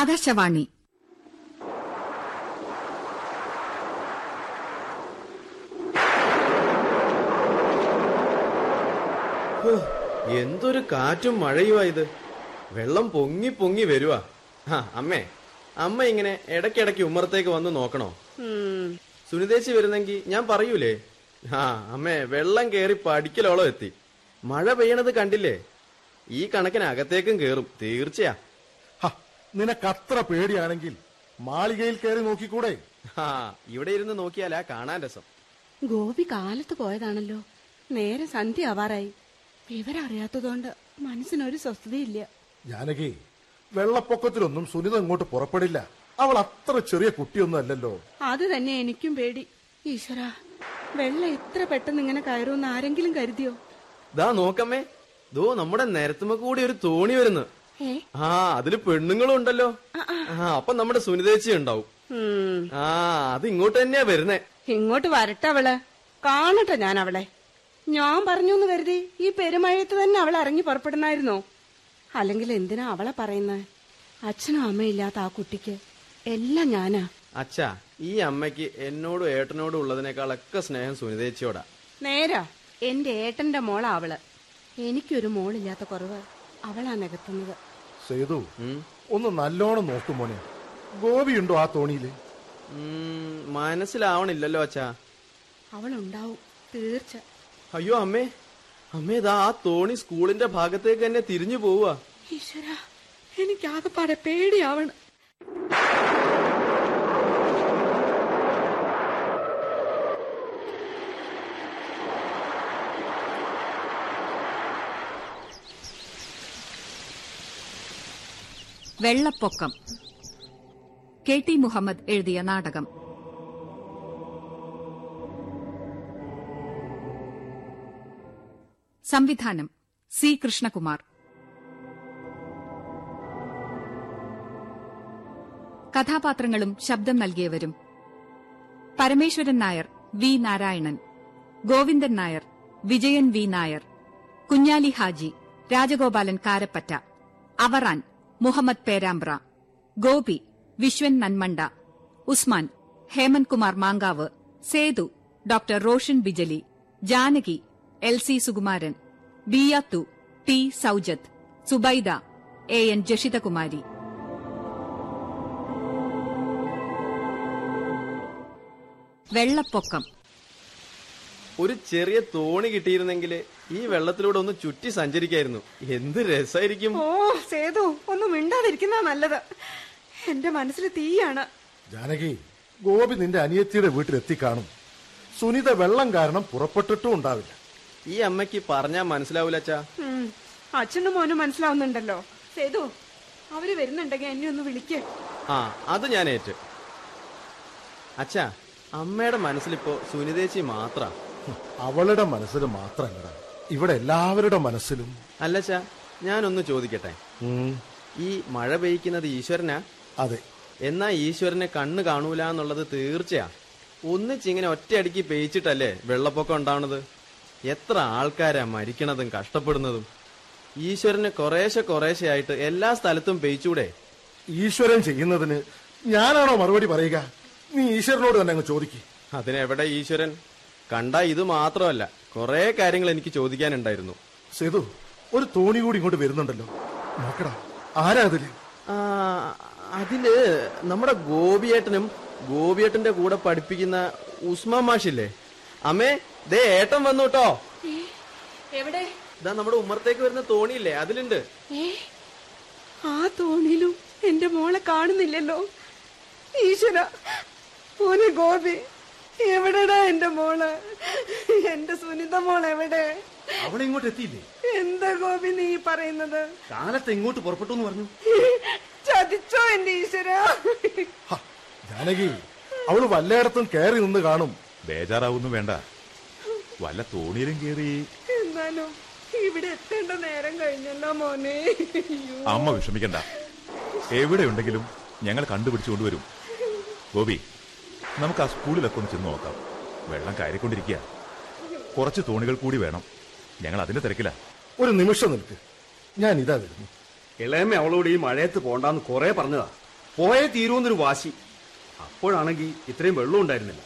ആകാശവാണി എന്തൊരു കാറ്റും മഴയുമാ ഇത്. വെള്ളം പൊങ്ങി പൊങ്ങി വരുവാ. ആ അമ്മേ അമ്മ ഇങ്ങനെ ഇടയ്ക്കിടയ്ക്ക് ഉമ്മറത്തേക്ക് വന്ന് നോക്കണോ? സുനിതേച്ചി വരുന്നെങ്കി ഞാൻ പറയൂലേ? ആ അമ്മേ വെള്ളം കേറി പഠിക്കലോളം എത്തി. മഴ പെയ്യണത് കണ്ടില്ലേ? ഈ കണക്കിന് അകത്തേക്കും കേറും തീർച്ചയാ. നിനക്കത്ര പേടിയാണെങ്കിൽ മാളികയിൽ കയറി നോക്കിക്കൂടെ? ആ ഇവിടെ ഇരുന്ന് നോക്കിയാലാ കാണാൻ രസം. ഗോപി കാലത്ത് പോയതാണല്ലോ. നേരെ സന്ധ്യ ആവാറായി വിവരറിയാത്തതുകൊണ്ട് മനസ്സിനൊരു സ്വസ്ഥതയില്ല. ജാനകി വെള്ളപ്പൊക്കത്തിലൊന്നും സുനിത ഇങ്ങോട്ട് പുറപ്പെടില്ല. അവൾ അത്ര ചെറിയ കുട്ടിയൊന്നും അല്ലല്ലോ. അത് തന്നെ എനിക്കും പേടി. ഈശ്വര വെള്ളം ഇത്ര പെട്ടെന്ന് ഇങ്ങനെ കയറുമെന്ന് ആരെങ്കിലും കരുതിയോ? ദാ നോക്കമ്മേ ദോ നമ്മുടെ നേരത്തുമ്മ കൂടി ഒരു തോണി വരുന്നു. ആ അതിൽ പെണ്ണുങ്ങളും ഉണ്ടല്ലോ ആ. അപ്പൊ നമ്മുടെ സുനിതേച്ചി ഉണ്ടാവും. ആ അത് ഇങ്ങോട്ട് തന്നെയാ വരുന്നേ. ഇങ്ങോട്ട് വരട്ടെ അവൾ. കാണട്ടെ ഞാൻ അവളെ. ഞാൻ പറഞ്ഞു എന്ന് കരുതി ഈ പെരുമഴയത്ത് തന്നെ അവൾ ഇറങ്ങി പുറപ്പെടുന്നായിരുന്നോ? അല്ലെങ്കിൽ എന്തിനാ അവളെ പറയുന്നത് അച്ഛനും അമ്മയില്ലാത്ത ആ കുട്ടിക്ക്. എല്ലാം ഞാനാ. അച്ഛാ ഈ അമ്മയ്ക്ക് എന്നോടും ഏട്ടനോടും ഉള്ളതിനേക്കാളൊക്കെ സ്നേഹം സുനിതേച്ചിയോടാ. നേരാ എന്റെ ഏട്ടന്റെ മോളാ അവൾ. എനിക്കൊരു മോളില്ലാത്ത കുറവ് അവളാ നികത്തുന്നത്. സേതു ഉം. ഒന്ന് നല്ലോണം നോക്കും മോനെ. ഗോപിയുണ്ടോ ആ തോണിയിൽ മനസ്സിലാവണില്ലല്ലോ അച്ഛാ. അവളുണ്ടാവും തീർച്ച. അയ്യോ അമ്മേ. അമ്മേ ദാ ആ തോണി സ്കൂളിന്റെ ഭാഗത്തേക്ക് തന്നെ തിരിഞ്ഞു പോവുക. ഈശ്വര എനിക്കാകെപ്പാടെ പേടിയാവണം. വെള്ളപ്പൊക്കം. കെ ടി മുഹമ്മദ് എഴുതിയ നാടകം. സംവിധാനം സി കൃഷ്ണകുമാർ. കഥാപാത്രങ്ങളും ശബ്ദം നൽകിയവരും Parameswaran Nair V Narayanan Govindan Nair Vijayan V Nair Kunjali Haji Rajagopalan Karappatta Avaran Muhammad Perambra Gopi Viswan Nanmanda Usman Hemanth Kumar Mankavu Sethu doctor Roshan Bijili Janaki L C Sukumaran Biyathu T Soujath Subaida A N Jashithakumari. വെള്ളപ്പൊക്കം. ഒരു ചെറിയ തോണി കിട്ടിയിരുന്നെങ്കിൽ ഈ വെള്ളത്തിലൂടെ ഒന്ന് ചുറ്റി സഞ്ചരിക്കായിരുന്നു. എന്ത് രസായിരിക്കും. ഓ സേതു ഒന്നും മിണ്ടാതിരിക്കുന്ന നല്ലത്. എന്റെ മനസ്സിൽ തീയാണ്. ജാനകി ഗോപി നിന്റെ അനിയത്തിയുടെ വീട്ടിലെത്തിക്കാണും. സുനിത വെള്ളം കാരണം പുറപ്പെട്ടിട്ടും ഉണ്ടാവില്ല. ഈ അമ്മയ്ക്ക് പറഞ്ഞാ മനസ്സിലാവൂല അച്ഛാ. അച്ഛനും മോനും മനസ്സിലാവുന്നുണ്ടല്ലോ. സേതു അവർ വരുന്നുണ്ടെങ്കിൽ എന്നെ ഒന്ന് വിളിക്കേ. ആ അത് ഞാൻ ഏറ്റ്. അച്ഛാ അമ്മയുടെ മനസ്സിലിപ്പോ സുനിതേച്ചി മാത്ര. അവളുടെ മനസ്സിൽ മാത്രമല്ല ഇവിടെ എല്ലാവരുടെ മനസ്സിലും. അല്ലച്ചാ ഞാനൊന്ന് ചോദിക്കട്ടെ. ഈ മഴ പെയ്ക്കുന്നത് ഈശ്വരനാ? അതെ. എന്നാ ഈശ്വരനെ കണ്ണ് കാണൂല എന്നുള്ളത് തീർച്ചയാ. ഒന്നിച്ചിങ്ങനെ ഒറ്റയടിക്ക് പേയിച്ചിട്ടല്ലേ വെള്ളപ്പൊക്കം ഉണ്ടാവണത്? എത്ര ആൾക്കാരാ മരിക്കണതും കഷ്ടപ്പെടുന്നതും. ഈശ്വരന് കുറേശ്ശെ കുറേശ്ശെ ആയിട്ട് എല്ലാ സ്ഥലത്തും പെയ്ച്ചൂടെ ഈശ്വരൻ ചെയ്യുന്നതിന് ഞാനാണോ മറുപടി പറയുക? നീ ഈശ്വരനോട് തന്നെ അങ്ങ് ചോദിക്കും. അതിനെവിടെ ഈശ്വരൻ? കണ്ട ഇത് മാത്രമല്ല കുറെ കാര്യങ്ങൾ എനിക്ക് ചോദിക്കാനുണ്ടായിരുന്നു. സേതു ഒരു തോണി കൂടി ഇങ്ങോട്ട് വരുന്നുണ്ടല്ലോ. നോക്കടാ ആരാ അതിൽ? ആ, അതിൽ നമ്മുടെ ഗോപിയേട്ടനും ഗോപിയേട്ടന്റെ കൂടെ പഠിപ്പിക്കുന്ന ഉസ്മാ മാഷില്ലേ? അമ്മേ ദേ ഏട്ടൻ വന്നു കേട്ടോ എവിടെ? ഇതാ നമ്മുടെ ഉമ്മറത്തേക്ക് വരുന്ന തോണിയില്ലേ അതിലുണ്ട്. ആ തോണിയിലും എന്റെ മോളെ കാണുന്നില്ലല്ലോ. ഈശ്വര മോനെ ഗോപി. എവിടെടാ എന്റെ മോൾ? എന്റെ സുനിത മോൾ എവിടെ? അവളെ ഇങ്ങോട്ട് എത്തിയില്ലേ? എന്താ ഗോപി നീ പറയുന്നത്? കാലത്ത് ഇങ്ങോട്ട് പുറപ്പെട്ടു എന്ന് പറഞ്ഞു. ചതിച്ചോ എന്റെ ഈശ്വര? ജാനകി അവൾ വല്ലയിടത്തും കയറി നിന്ന് കാണും. ബേജാറാവൊന്നും വേണ്ട. വല്ല തോണിയിലും കേറി. എന്നാലും ഇവിടെ എത്തേണ്ട നേരം കഴിഞ്ഞല്ലോ മോനെ. അമ്മ വിഷമിക്കണ്ട. എവിടെ ഉണ്ടെങ്കിലും ഞങ്ങൾ കണ്ടുപിടിച്ചു കൊണ്ടുവരും ഗോപി നമുക്ക് ആ സ്കൂളിലൊക്കെ ഒന്ന് ചെന്ന് നോക്കാം. വെള്ളം കയറിക്കൊണ്ടിരിക്കുക. കുറച്ച് തോണികൾ കൂടി വേണം. ഞങ്ങൾ അതിന്റെ തിരക്കില. ഒരു നിമിഷം നിൽക്ക്. ഞാൻ ഇതാ വരുന്നു. ഇളയമ്മ അവളോട് ഈ മഴയത്ത് പോണ്ടാന്ന് കുറെ പറഞ്ഞതാ. പോയേ തീരുമെന്നൊരു വാശി. അപ്പോഴാണെങ്കിൽ ഇത്രയും വെള്ളം ഉണ്ടായിരുന്നില്ല.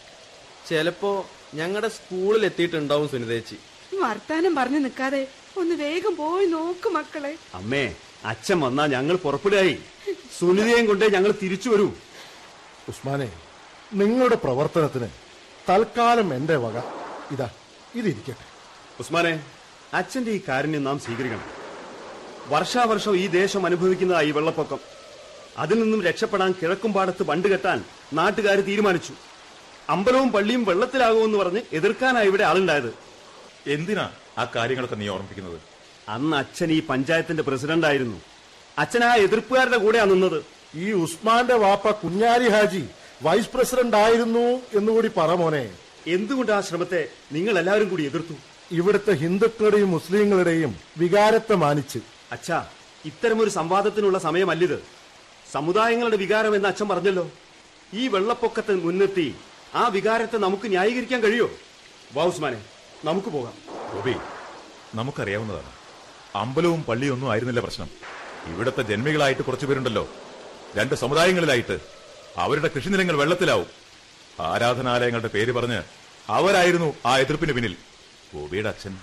ചിലപ്പോ ഞങ്ങളുടെ സ്കൂളിൽ എത്തിയിട്ടുണ്ടാവും സുനിതേച്ചി വർത്താനം പറഞ്ഞു നിൽക്കാതെ ഒന്ന് വേഗം പോയി നോക്ക് മക്കളെ. അമ്മേ അച്ഛൻ വന്നാ ഞങ്ങൾ പുറപ്പെടുകയായി സുനിതയും കൊണ്ടേ ഞങ്ങൾ തിരിച്ചു വരൂ. ഉസ്മാനെ നിങ്ങളുടെ പ്രവർത്തനത്തിന് തൽക്കാലം എന്റെ വക. ഇതാ ഇതിരിക്കട്ടെ. ഉസ്മാനെ അച്ഛന്റെ ഈ കാരുണ്യം നാം സ്വീകരിക്കണം. വർഷാവർഷം ഈ ദേശം അനുഭവിക്കുന്ന ഈ വെള്ളപ്പൊക്കം. അതിൽ നിന്നും രക്ഷപ്പെടാൻ കിഴക്കുംപാടത്ത് ബണ്ട് കെട്ടാൻ നാട്ടുകാർ തീരുമാനിച്ചു. അമ്പലവും പള്ളിയും വെള്ളത്തിലാകുമെന്ന് പറഞ്ഞ് എതിർക്കാനാണ് ഇവിടെ ആളുണ്ടായത്. എന്തിനാ ആ കാര്യങ്ങളൊക്കെ നീ ഓർമ്മിപ്പിക്കുന്നത്? അന്ന് അച്ഛൻ ഈ പഞ്ചായത്തിന്റെ പ്രസിഡന്റ് ആയിരുന്നു. അച്ഛൻ ആ എതിർപ്പുകാരുടെ കൂടെയാണ് നിന്നത്. ഈ ഉസ്മാന്റെ വാപ്പ കുഞ്ഞാലി ഹാജി വൈസ് പ്രസിഡന്റ് ആയിരുന്നു എന്നുകൂടി പറ മോനെ. എന്തുകൊണ്ട് ആ ശ്രമത്തെ നിങ്ങൾ എല്ലാവരും കൂടി എതിർത്തു? ഇവിടുത്തെ ഹിന്ദുക്കളുടെയും മുസ്ലിങ്ങളുടെയും വികാരത്തെ മാനിച്ച്. അച്ഛാ ഇത്തരമൊരു സംവാദത്തിനുള്ള സമയമല്ലിത്. സമുദായങ്ങളുടെ വികാരം എന്ന് അച്ഛൻ പറഞ്ഞല്ലോ. ഈ വെള്ളപ്പൊക്കത്തെ മുൻനിർത്തി ആ വികാരത്തെ നമുക്ക് ന്യായീകരിക്കാൻ കഴിയോ? വാവുസ്മാനെ നമുക്ക് പോകാം. ഗോപി നമുക്കറിയാവുന്നതാണ്. അമ്പലവും പള്ളിയൊന്നും ഒന്നും ആയിരുന്നില്ല പ്രശ്നം. ഇവിടുത്തെ ജന്മികളായിട്ട് കുറച്ചുപേരുണ്ടല്ലോ. രണ്ട് സമുദായങ്ങളിലായിട്ട് അവരുടെ കൃഷിനിലങ്ങൾ വെള്ളത്തിലാവും. ആരാധനാലയങ്ങളുടെ പേര് പറഞ്ഞ് അവരായിരുന്നു ആ എതിർപ്പിന് പിന്നിൽ. ഗോപിയുടെ അച്ഛൻ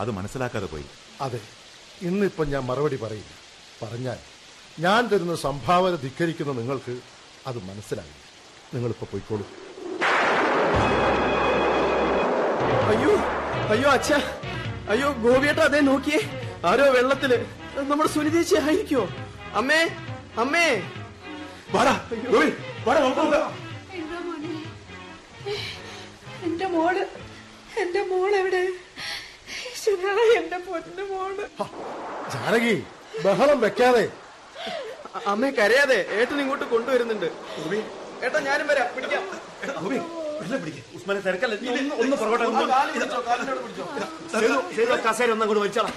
അത് മനസ്സിലാക്കാതെ പോയി. അതെ ഇന്നിപ്പം ഞാൻ മറുപടി പറയില്ല. പറഞ്ഞാൽ ഞാൻ തരുന്ന സംഭാവന ധിക്കരിക്കുന്ന നിങ്ങൾക്ക് അത് മനസ്സിലാകില്ല നിങ്ങളിപ്പോ പോയിക്കോളൂ. അയ്യോ അയ്യോ അച്ഛ അയ്യോ ഗോപിയേട്ട അതേ നോക്കിയേ ആരോ വെള്ളത്തിൽ നമ്മുടെ സുനിതേച്ചി അമ്മേ അമ്മേ. വാടാ പോകാം. എന്റെ മോൾ എന്റെ മോൾ എവിടെ? എന്റെ പൊന്നു മോൾ. ജാനകി ബഹളം വെക്കാതെ. അമ്മ കരയാതെ. ഏട്ടൻ ഇങ്ങോട്ട് കൊണ്ടുവരുന്നുണ്ട്. ഏട്ടാ ഞാനും വരാം. പിടിക്കാം. ഉസ്മാനെ തിരക്കല്ല? ഒന്ന് പുറകോട്ട് കസേര ഒന്നും വലിച്ചാളാ.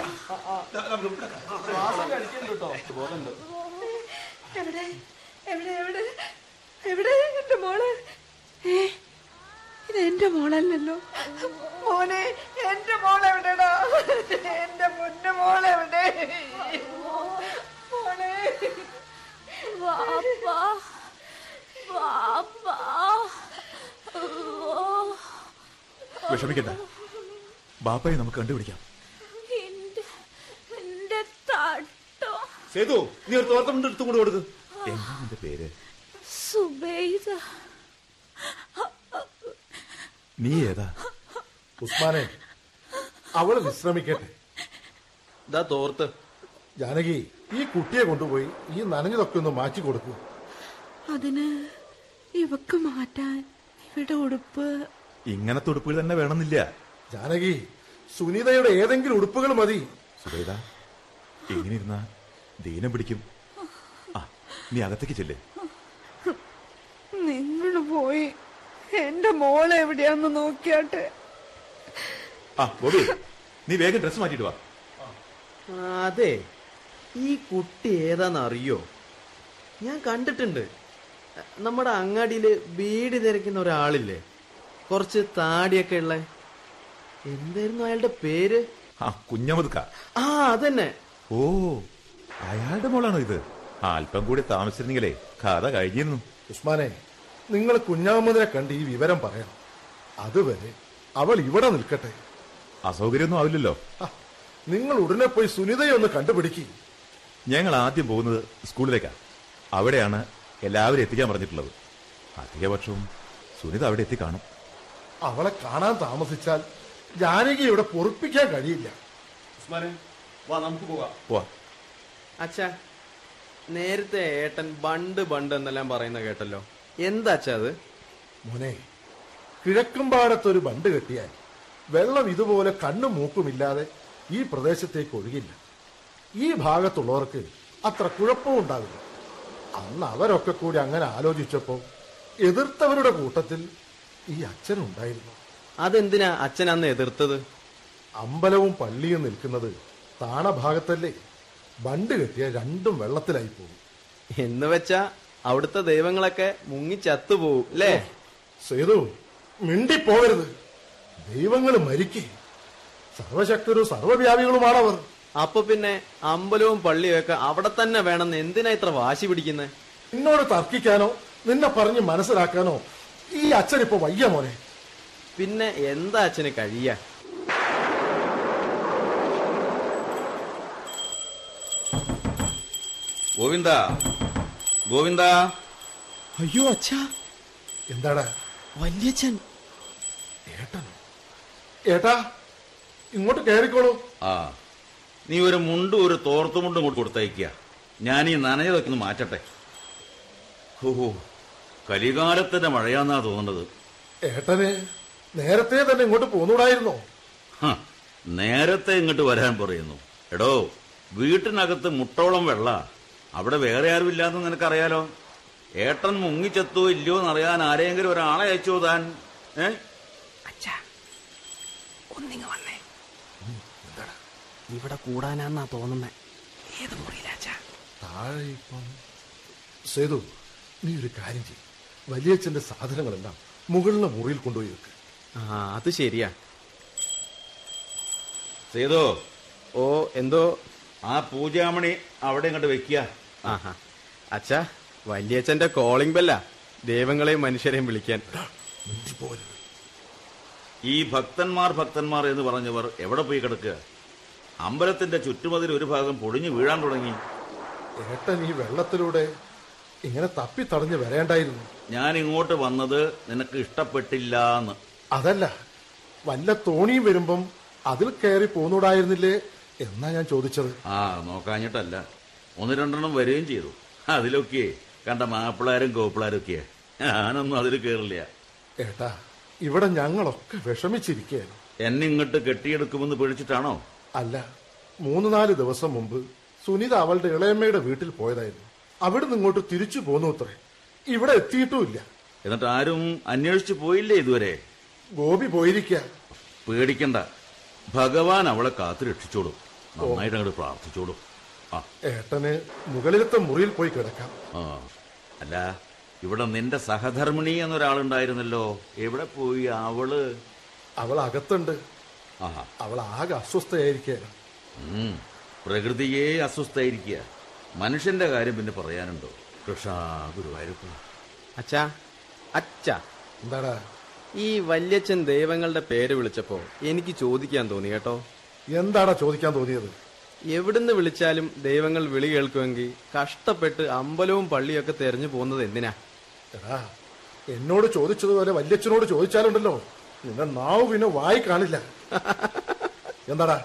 എവിടെ എവിടെ? എവിടെ എന്റെ മോൾ? ഇത് എന്റെ മോളല്ലല്ലോ. മോനെ എന്റെ മോളെവിടെടാ എന്റെ പൊന്നു മോളെവിടെ മോളെ. വാപ്പാ വാപ്പാ. വിഷമിക്കണ്ട. ബാപ്പയെ നമുക്ക് കണ്ടുപിടിക്കാം. സേതു നീ ഒരു തോർത്തമുണ്ട് എടുത്തും കൂടെ കൊടുക്ക്. എന്താ നിന്റെ പേര്? സുബൈദ നീ ഏതാ? ഉസ്മാനെ അവൾ വിശ്രമിക്കട്ടെ. ദാ തോർത്ത്. ജാനകി ഈ കുട്ടിയെ കൊണ്ടുപോയി ഈ നനഞ്ഞതൊക്കെ ഒന്ന് മാറ്റി കൊടുക്കൂ. അതിന് ഇവക്ക് മാറ്റാൻ ഇവിടെ ഉടുപ്പ്. ഇങ്ങനത്തെ ഉടുപ്പുകൾ തന്നെ വേണമെന്നില്ല. ജാനകി സുനിതയുടെ ഏതെങ്കിലും ഉടുപ്പുകൾ മതി. സുബൈദ ഇങ്ങനെ ഇരുന്ന ദീനം പിടിക്കും. ആ നീ അകത്തേക്ക് ചെല്ലേ. പോയി. എന്റെ മോളെ എവിടെയാന്ന് നോക്കിയാട്ടെ. ആ ബോബി നീ വേഗം ഡ്രസ് മാറ്റിട്ട് വാ. ആ, അതെ. ഈ കുട്ടി ഏതാന്ന് അറിയോ ഞാൻ കണ്ടിട്ടുണ്ട്. നമ്മുടെ അങ്ങാടിയിൽ ബീഡി തിരക്കുന്ന ഒരാളില്ലേ? കുറച്ച് താടിയൊക്കെ ഉള്ള. എന്തായിരുന്നു അയാളുടെ പേര്? ആ കുഞ്ഞമതുക്ക. ആ അതന്നെ. ഓ അയാളുടെ മോളാണോ ഇത്? അല്പം കൂടി താമസിച്ചിരുന്നെങ്കിലേ കഥ കഴിഞ്ഞിരുന്നു. ഉസ്മാനെ നിങ്ങൾ കുഞ്ഞാമതിനെ കണ്ട് ഈ വിവരം പറയണം അതുവരെ അവൾ ഇവിടെ നിൽക്കട്ടെ. അസൗകര്യമൊന്നും ആവില്ലല്ലോ. നിങ്ങൾ ഉടനെ പോയി സുനിതയെ ഒന്ന് കണ്ടുപിടിക്കുക ഞങ്ങൾ ആദ്യം പോകുന്നത് സ്കൂളിലേക്കാണ് അവിടെയാണ് എല്ലാവരും എത്തിക്കാൻ പറഞ്ഞിട്ടുള്ളത്. അധികപക്ഷവും സുനിത അവിടെ എത്തി കാണും. അവളെ കാണാൻ താമസിച്ചാൽ ജാനകി ഇവിടെ പൊറുപ്പിക്കാൻ കഴിയില്ല. അച്ഛാ നേരത്തെ ഏട്ടൻ ബണ്ട് ബണ്ട് എന്നെല്ലാം പറയുന്ന കേട്ടല്ലോ. എന്താ അച്ഛാ അത്? മോനെ കിഴക്കുംപാടത്തൊരു ബണ്ട് കെട്ടിയാൽ വെള്ളം ഇതുപോലെ കണ്ണും മൂക്കുമില്ലാതെ ഈ പ്രദേശത്തേക്ക് ഒഴുകില്ല. ഈ ഭാഗത്തുള്ളവർക്ക് അത്ര കുഴപ്പവും ഉണ്ടാകില്ല അന്ന് അവരൊക്കെ കൂടി അങ്ങനെ ആലോചിച്ചപ്പോൾ എതിർത്തവരുടെ കൂട്ടത്തിൽ ഈ അച്ഛനുണ്ടായിരുന്നു അതെന്തിനാ അച്ഛൻ അന്ന് എതിർത്തത്? അമ്പലവും പള്ളിയും നിൽക്കുന്നത് താണഭാഗത്തല്ലേ ബണ്ട് കെട്ടിയ രണ്ടും വെള്ളത്തിലായി പോകും. എന്ന് വെച്ചാ അവിടുത്തെ ദൈവങ്ങളൊക്കെ മുങ്ങി ചത്തുപോകും അല്ലേ? സേതു മിണ്ടിപ്പോകരുത്. ദൈവങ്ങൾ മരിക്കേ. സർവശക്തരും സർവവ്യാപികളുമാണവർ. അപ്പൊ പിന്നെ അമ്പലവും പള്ളിയും ഒക്കെ അവിടെ തന്നെ വേണമെന്ന് എന്തിനാ ഇത്ര വാശി പിടിക്കുന്നത് നിന്നോട് തർക്കിക്കാനോ നിന്നെ പറഞ്ഞ് മനസ്സിലാക്കാനോ ഈ അച്ഛൻ ഇപ്പൊ വയ്യ മോനെ. പിന്നെ എന്താ അച്ഛന് കഴിയ? ഗോവിന്ദ ഗോവിന്ദ. അയ്യോ അച്ഛാ. എന്താടാ വല്യച്ഛൻ. ഏട്ടനോ? ഏട്ടാ ഇങ്ങോട്ട് കയറിക്കോളൂ ആ നീ ഒരു മുണ്ടും ഒരു തോർത്തുമുണ്ടും ഇങ്ങോട്ട് കൊടുത്തയക്കുക ഞാൻ ഈ നനഞ്ഞതൊക്കെ ഒന്ന് മാറ്റട്ടെ. ഓഹോ കലികാലത്തിന്റെ മഴയാന്നാ തോന്നുന്നത് ഏട്ടനെ നേരത്തെ തന്നെ ഇങ്ങോട്ട് പോന്നൂടായിരുന്നോ? ഹ, നേരത്തെ ഇങ്ങോട്ട് വരാൻ പറയുന്നു. എടോ വീട്ടിനകത്ത് മുട്ടോളം വെള്ള. അവിടെ വേറെ ആരും ആരുമില്ലാന്ന് നിനക്കറിയാലോ? ഏട്ടൻ മുങ്ങിച്ചെത്തോ ഇല്ലയോ എന്നറിയാൻ ആരെങ്കിലും ഒരാളെ അയച്ചോ താൻ? ഏ? അച്ഛാ ഒന്നിങ്ങ് വന്നേ. ഇവിടെ കൂടാനാന്നാ തോന്നുന്നേ. ഏത് മുറിയിലാച്ചാ താഴെ ഇപ്പം സേതു നീ ഒരു കാര്യം ചെയ്യും. വലിയച്ഛന്റെ സാധനങ്ങളെല്ലാം മുകളിലെ മുറിയിൽ കൊണ്ടുപോയി വെക്ക്. ആ അത് ശരിയാ. സേതു. ഓ എന്തോ? ആ പൂജാമണി അവിടെ ഇങ്ങോട്ട് വെക്കുക ആഹാ. അച്ഛാ വല്യച്ഛന്റെ കോളിംഗ് ബെല്ലാ ദൈവങ്ങളെയും മനുഷ്യരെയും വിളിക്കാൻ. ഈ ഭക്തന്മാർ ഭക്തന്മാർ എന്ന് പറഞ്ഞവർ എവിടെ പോയി കിടക്കുക? അമ്പലത്തിന്റെ ചുറ്റുമതിൽ ഒരു ഭാഗം പൊടിഞ്ഞു വീഴാൻ തുടങ്ങി. ഏട്ടൻ ഈ വെള്ളത്തിലൂടെ ഇങ്ങനെ തപ്പി തടഞ്ഞു വരേണ്ടായിരുന്നു. ഞാൻ ഇങ്ങോട്ട് വന്നത് നിനക്ക് ഇഷ്ടപ്പെട്ടില്ല എന്ന് അതല്ല വല്ല തോണിയും വരുമ്പം അതിൽ കയറി പോന്നൂടായിരുന്നില്ലേ എന്നാ ഞാൻ ചോദിച്ചത്. ആ നോക്കാഞ്ഞിട്ടല്ല. ഒന്ന് രണ്ടെണ്ണം വരികയും ചെയ്തു. അതിലൊക്കെ കണ്ട മാപ്പിളാരും കോപ്പിളാരും ഒക്കെ ഞാനൊന്നും അതിൽ കേറില്ല. ഏട്ടാ ഇവിടെ ഞങ്ങളൊക്കെ വിഷമിച്ചിരിക്കുകയാണ്. എന്നെ ഇങ്ങോട്ട് കെട്ടിയെടുക്കുമെന്ന് പേടിച്ചിട്ടാണോ? അല്ല മൂന്ന് നാല് ദിവസം മുമ്പ് സുനിത അവളുടെ ഇളയമ്മയുടെ വീട്ടിൽ പോയതായിരുന്നു. അവിടുന്ന് ഇങ്ങോട്ട് തിരിച്ചു പോന്നു അത്രേ. ഇവിടെ എത്തിയിട്ടുമില്ല. എന്നിട്ട് ആരും അന്വേഷിച്ചു പോയില്ലേ ഇതുവരെ? ഗോപി പോയിരിക്ക. പേടിക്കണ്ട. ഭഗവാൻ അവളെ കാത്തു രക്ഷിച്ചോളൂ. നന്നായിട്ട് അങ്ങോട്ട് പ്രാർത്ഥിച്ചോളൂ. ഏട്ടന് മുകളിലത്തെ മുറിയിൽ പോയി കിടക്കാം. അല്ല ഇവിടെ നിന്റെ സഹധർമ്മിണി എന്നൊരാളുണ്ടായിരുന്നല്ലോ. എവിടെ പോയി അവൾ? അവൾ അകത്തുണ്ട്. അവൾ ആകെ അസ്വസ്ഥയായിരിക്കുകയാണ്. പ്രകൃതിയെ അസ്വസ്ഥയായിരിക്കുക. മനുഷ്യന്റെ കാര്യം പിന്നെ പറയാനുണ്ടോ? കൃഷാ ഗുരുവായൂരപ്പ. അച്ഛാ അച്ഛാ. എന്താടാ? ഈ വല്യച്ഛൻ ദൈവങ്ങളുടെ പേര് വിളിച്ചപ്പോ എനിക്ക് ചോദിക്കാൻ തോന്നി കേട്ടോ. എന്താടാ ചോദിക്കാൻ തോന്നിയത്? എവിടുന്ന് വിളിച്ചാലും ദൈവങ്ങൾ വിളി കേൾക്കുമെങ്കിൽ കഷ്ടപ്പെട്ട് അമ്പലവും പള്ളിയൊക്കെ തെരഞ്ഞു പോകുന്നത് എന്തിനാ? എടാ എന്നോട് ചോദിച്ചതുപോലെ വല്യച്ഛനോട് ചോദിച്ചാലുണ്ടല്ലോ. നിന്നെ നാവ് പിന്നെ വായി കാണില്ല. എന്താടാ?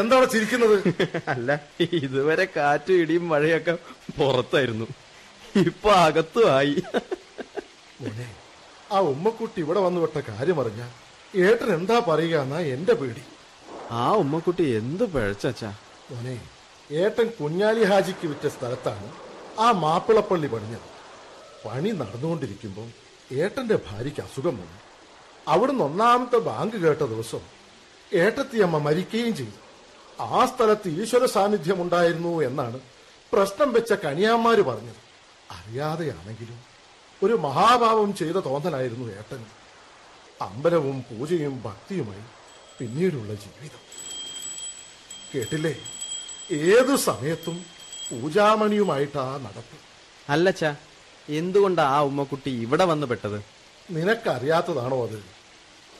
എന്താണ് ചിരിക്കുന്നത്? അല്ല ഇതുവരെ കാറ്റും ഇടിയും മഴയൊക്കെ പുറത്തായിരുന്നു. ഇപ്പൊ അകത്തും ആയി. മോനെ ആ ഉമ്മക്കുട്ടി ഇവിടെ വന്നു വിട്ട കാര്യം അറിഞ്ഞ ഏട്ടൻ എന്താ പറയുക എന്നാ എന്റെ പേടി. ആ ഉമ്മക്കുട്ടി എന്ത് പിഴച്ചാ മോനെ ഏട്ടൻ കുഞ്ഞാലി ഹാജിക്ക് വിറ്റ സ്ഥലത്താണ് ആ മാപ്പിളപ്പള്ളി പണിഞ്ഞത്. പണി നടന്നുകൊണ്ടിരിക്കുമ്പോൾ ഏട്ടന്റെ ഭാര്യയ്ക്ക് അസുഖം വന്നു. അവിടുന്ന് ഒന്നാമത്തെ ബാങ്ക് കേട്ട ദിവസം ഏട്ടത്തിയമ്മ മരിക്കുകയും ചെയ്തു. ആ സ്ഥലത്ത് ഈശ്വര സാന്നിധ്യം ഉണ്ടായിരുന്നു എന്നാണ് പ്രശ്നം വെച്ച കനിയാന്മാര് പറഞ്ഞത്. അറിയാതെയാണെങ്കിലും ഒരു മഹാഭാവം ചെയ്ത തോന്നലായിരുന്നു ഏട്ടൻ അമ്പലവും പൂജയും ഭക്തിയുമായി പിന്നീടുള്ള ജീവിതം. കേട്ടില്ലേ? ഏതു സമയത്തും പൂജാമണിയുമായിട്ടാ നടപ്പ്. അല്ലച്ച എന്തുകൊണ്ടാ ആ ഉമ്മക്കുട്ടി ഇവിടെ വന്നു പെട്ടത്? നിനക്കറിയാത്തതാണോ അത്?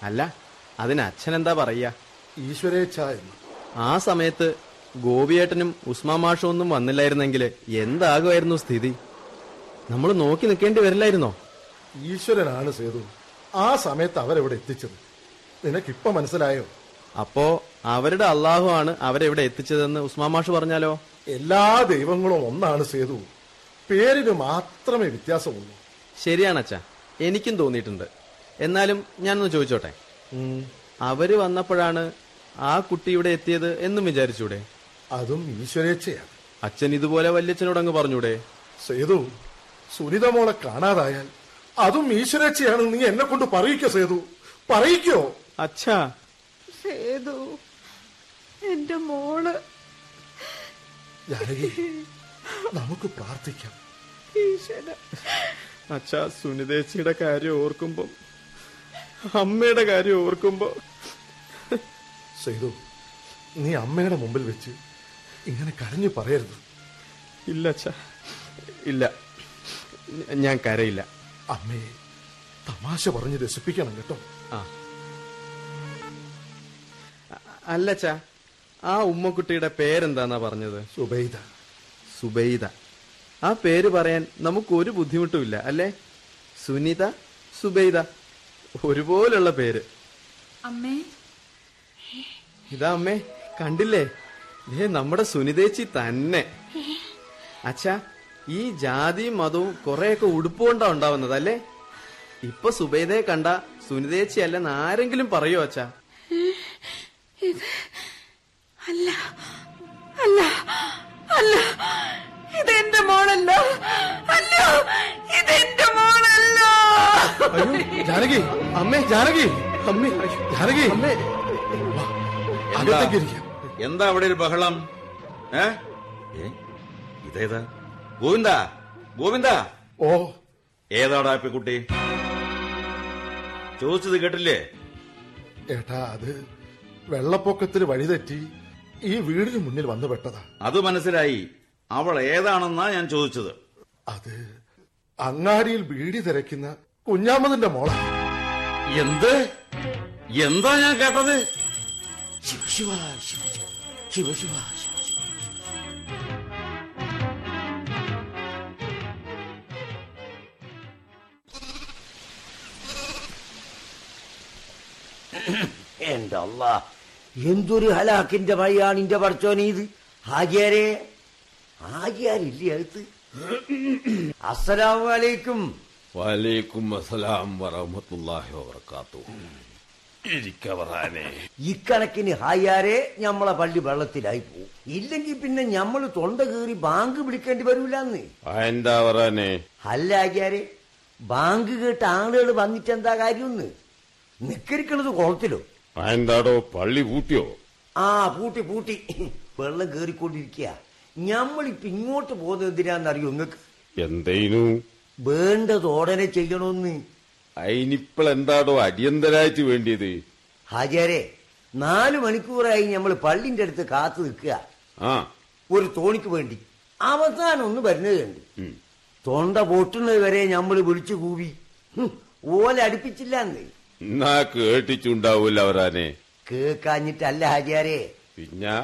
അല്ല അതിന് അച്ഛൻ എന്താ പറയാ ഈശ്വരേച്ഛ എന്ന്. ആ സമയത്ത് ഗോപിയേട്ടനും ഉസ്മാമാഷും ഒന്നും വന്നില്ലായിരുന്നെങ്കിൽ എന്താകുമായിരുന്നു സ്ഥിതി? നമ്മൾ നോക്കി നിൽക്കേണ്ടി വരില്ലായിരുന്നോ? ഈശ്വരനാണ് സേതു. ആ സമയത്ത് അവരെവിടെ എത്തിച്ചത്? നിനക്കിപ്പോ മനസ്സിലായോ? അപ്പോ അവരുടെ അള്ളാഹു ആണ് അവരെ ഇവിടെ എത്തിച്ചതെന്ന് ഉസ്മാമാഷ് പറഞ്ഞാലോ? എല്ലാ ദൈവങ്ങളും ഒന്നാണ് സേതു. പേരിന് മാത്രമേ വ്യത്യാസമുള്ളൂ. ശരിയാണ് അച്ഛാ. എനിക്കും തോന്നിയിട്ടുണ്ട്. എന്നാലും ഞാനൊന്ന് ചോദിച്ചോട്ടെ? അവർ വന്നപ്പോഴാണ് ആ കുട്ടി ഇവിടെ എത്തിയത് എന്നും വിചാരിച്ചൂടെ? അതും ഈശ്വരേച്ഛയാണ്. അച്ഛൻ ഇതുപോലെ വല്യച്ഛനോട് അങ്ങ് പറഞ്ഞൂടെ? സേതു സുനിത മോളെ കാണാതായാൽ അതും ഈശ്വരേച്ഛയാണ് നീ എന്നെ കൊണ്ട് പറയിക്കോ സേതു? പറയിക്കോ? അച്ഛാ. സേതു. എന്റെ മോൾ. നമുക്ക് പ്രാർത്ഥിക്കാം. അച്ഛാ സുനിതേച്ചിയുടെ കാര്യം ഓർക്കുമ്പോ അമ്മയുടെ കാര്യം ഓർക്കുമ്പോ. സൈതു നീ അമ്മയുടെ മുമ്പിൽ വെച്ച് ഇങ്ങനെ കരഞ്ഞു പറയരുത്. ഇല്ല അച്ഛാ. ഇല്ല. ഞാൻ കരയില്ല. അമ്മയെ തമാശ പറഞ്ഞ് രസിപ്പിക്കണം കേട്ടോ. ആ. അല്ല അല്ലച്ചാ ആ ഉമ്മക്കുട്ടിയുടെ പേരെന്താന്നാ പറഞ്ഞത്? സുബൈദ. സുബൈദ. ആ പേര് പറയാൻ നമുക്ക് ഒരു ബുദ്ധിമുട്ടുമില്ല അല്ലേ? സുനിത സുബൈദ. ഒരുപോലുള്ള പേര്. അമ്മേ. ഇതാ അമ്മേ കണ്ടില്ലേ? ഏ നമ്മുടെ സുനിതേച്ചി തന്നെ. അച്ഛാ ഈ ജാതിയും മതവും കൊറേയൊക്കെ ഉടുപ്പുകൊണ്ടാ ഉണ്ടാവുന്നത് അല്ലേ? ഇപ്പൊ സുബൈദയെ കണ്ട സുനിതേച്ചി അല്ലെന്ന് ആരെങ്കിലും പറയോ അച്ഛാ? അല്ല. അല്ല. അല്ല. ഇതെന്റെ മോളല്ല. അല്ല. ഇതെന്റെ മോളല്ല. അയ്യോ ജാനകി. അമ്മേ ജാനകി. അമ്മേ ജാനകി. അമ്മേ. എന്താ? അവിടെ ഒരു ബഹളം? ഏ? ഇതേതാ? ഗോവിന്ദ? ഗോവിന്ദ? ഓ. ഏതാടാ പെൺകുട്ടി ചോദിച്ചത് കേട്ടില്ലേ? ഏട്ടാ അത് വെള്ളപ്പൊക്കത്തിന് വഴിതെറ്റി ഈ വീടിന് മുന്നിൽ വന്നു പെട്ടതാ. അത് മനസ്സിലായി. അവൾ ഏതാണെന്നാ ഞാൻ ചോദിച്ചത്. അത് അങ്ങാടിയിൽ ബീഡി തിരക്കുന്ന കുഞ്ഞാമതിന്റെ മോള. എന്ത്? എന്താ ഞാൻ കേട്ടത്? എന്റെ അല്ല എന്തൊരു ഹലാക്കിന്റെ മഴയാണ് ഇന്റെ പറച്ചോനീത് ഹാജിയാരെ? ഹാജിയാരില്ലേ അടുത്ത് അസ്സലാമലൈക്കും. വലൈക്കും അസ്സലാം വറഹമത്തല്ലാഹി വബർക്കാത്തു ഇക്കണക്കിന് ഹായാരെ ഞമ്മളെ പള്ളി വെള്ളത്തിലായി പോവും. ഇല്ലെങ്കിൽ പിന്നെ ഞമ്മൾ തൊണ്ട കീറി ബാങ്ക് വിളിക്കേണ്ടി വരൂലെന്ന്. എന്താ പറയാനേ അല്ല ആചാരെ ബാങ്ക് കേട്ട് ആളുകൾ വന്നിട്ട് എന്താ കാര്യമൊന്ന് നിക്കരിക്കണത് കുളത്തിലോ? എന്താടോ പള്ളി പൂട്ടിയോ? ആ പൂട്ടി പൂട്ടി. വെള്ളം കേറിക്കൊണ്ടിരിക്കുക ഞമ്മളിപ്പ ഇങ്ങോട്ട് പോകുന്നത് എന്തിനാന്നറിയോ നിങ്ങക്ക് എന്തേനു വേണ്ടത് ഉടനെ ചെയ്യണോന്ന്. അയിനിപ്പോൾ എന്താടോ അടിയന്തരായിട്ട് വേണ്ടിയത്? ഹാജരെ നാലു മണിക്കൂറായി നമ്മൾ പള്ളിന്റെ അടുത്ത് കാത്തു നിൽക്കുക. ആ. ഒരു തോണിക്ക് വേണ്ടി. അവസാനം ഒന്ന് വരുന്നത് കണ്ട്. തൊണ്ട പൊട്ടുന്നത് വരെ നമ്മൾ വിളിച്ചു കൂവി. ഓല അടുപ്പിച്ചില്ല എന്ന് എന്നാ കേട്ടിച്ചുണ്ടാവൂല അവരാനെ കേക്കാഞ്ഞിട്ടല്ല ഹാജിയാരെ. പിന്നെ?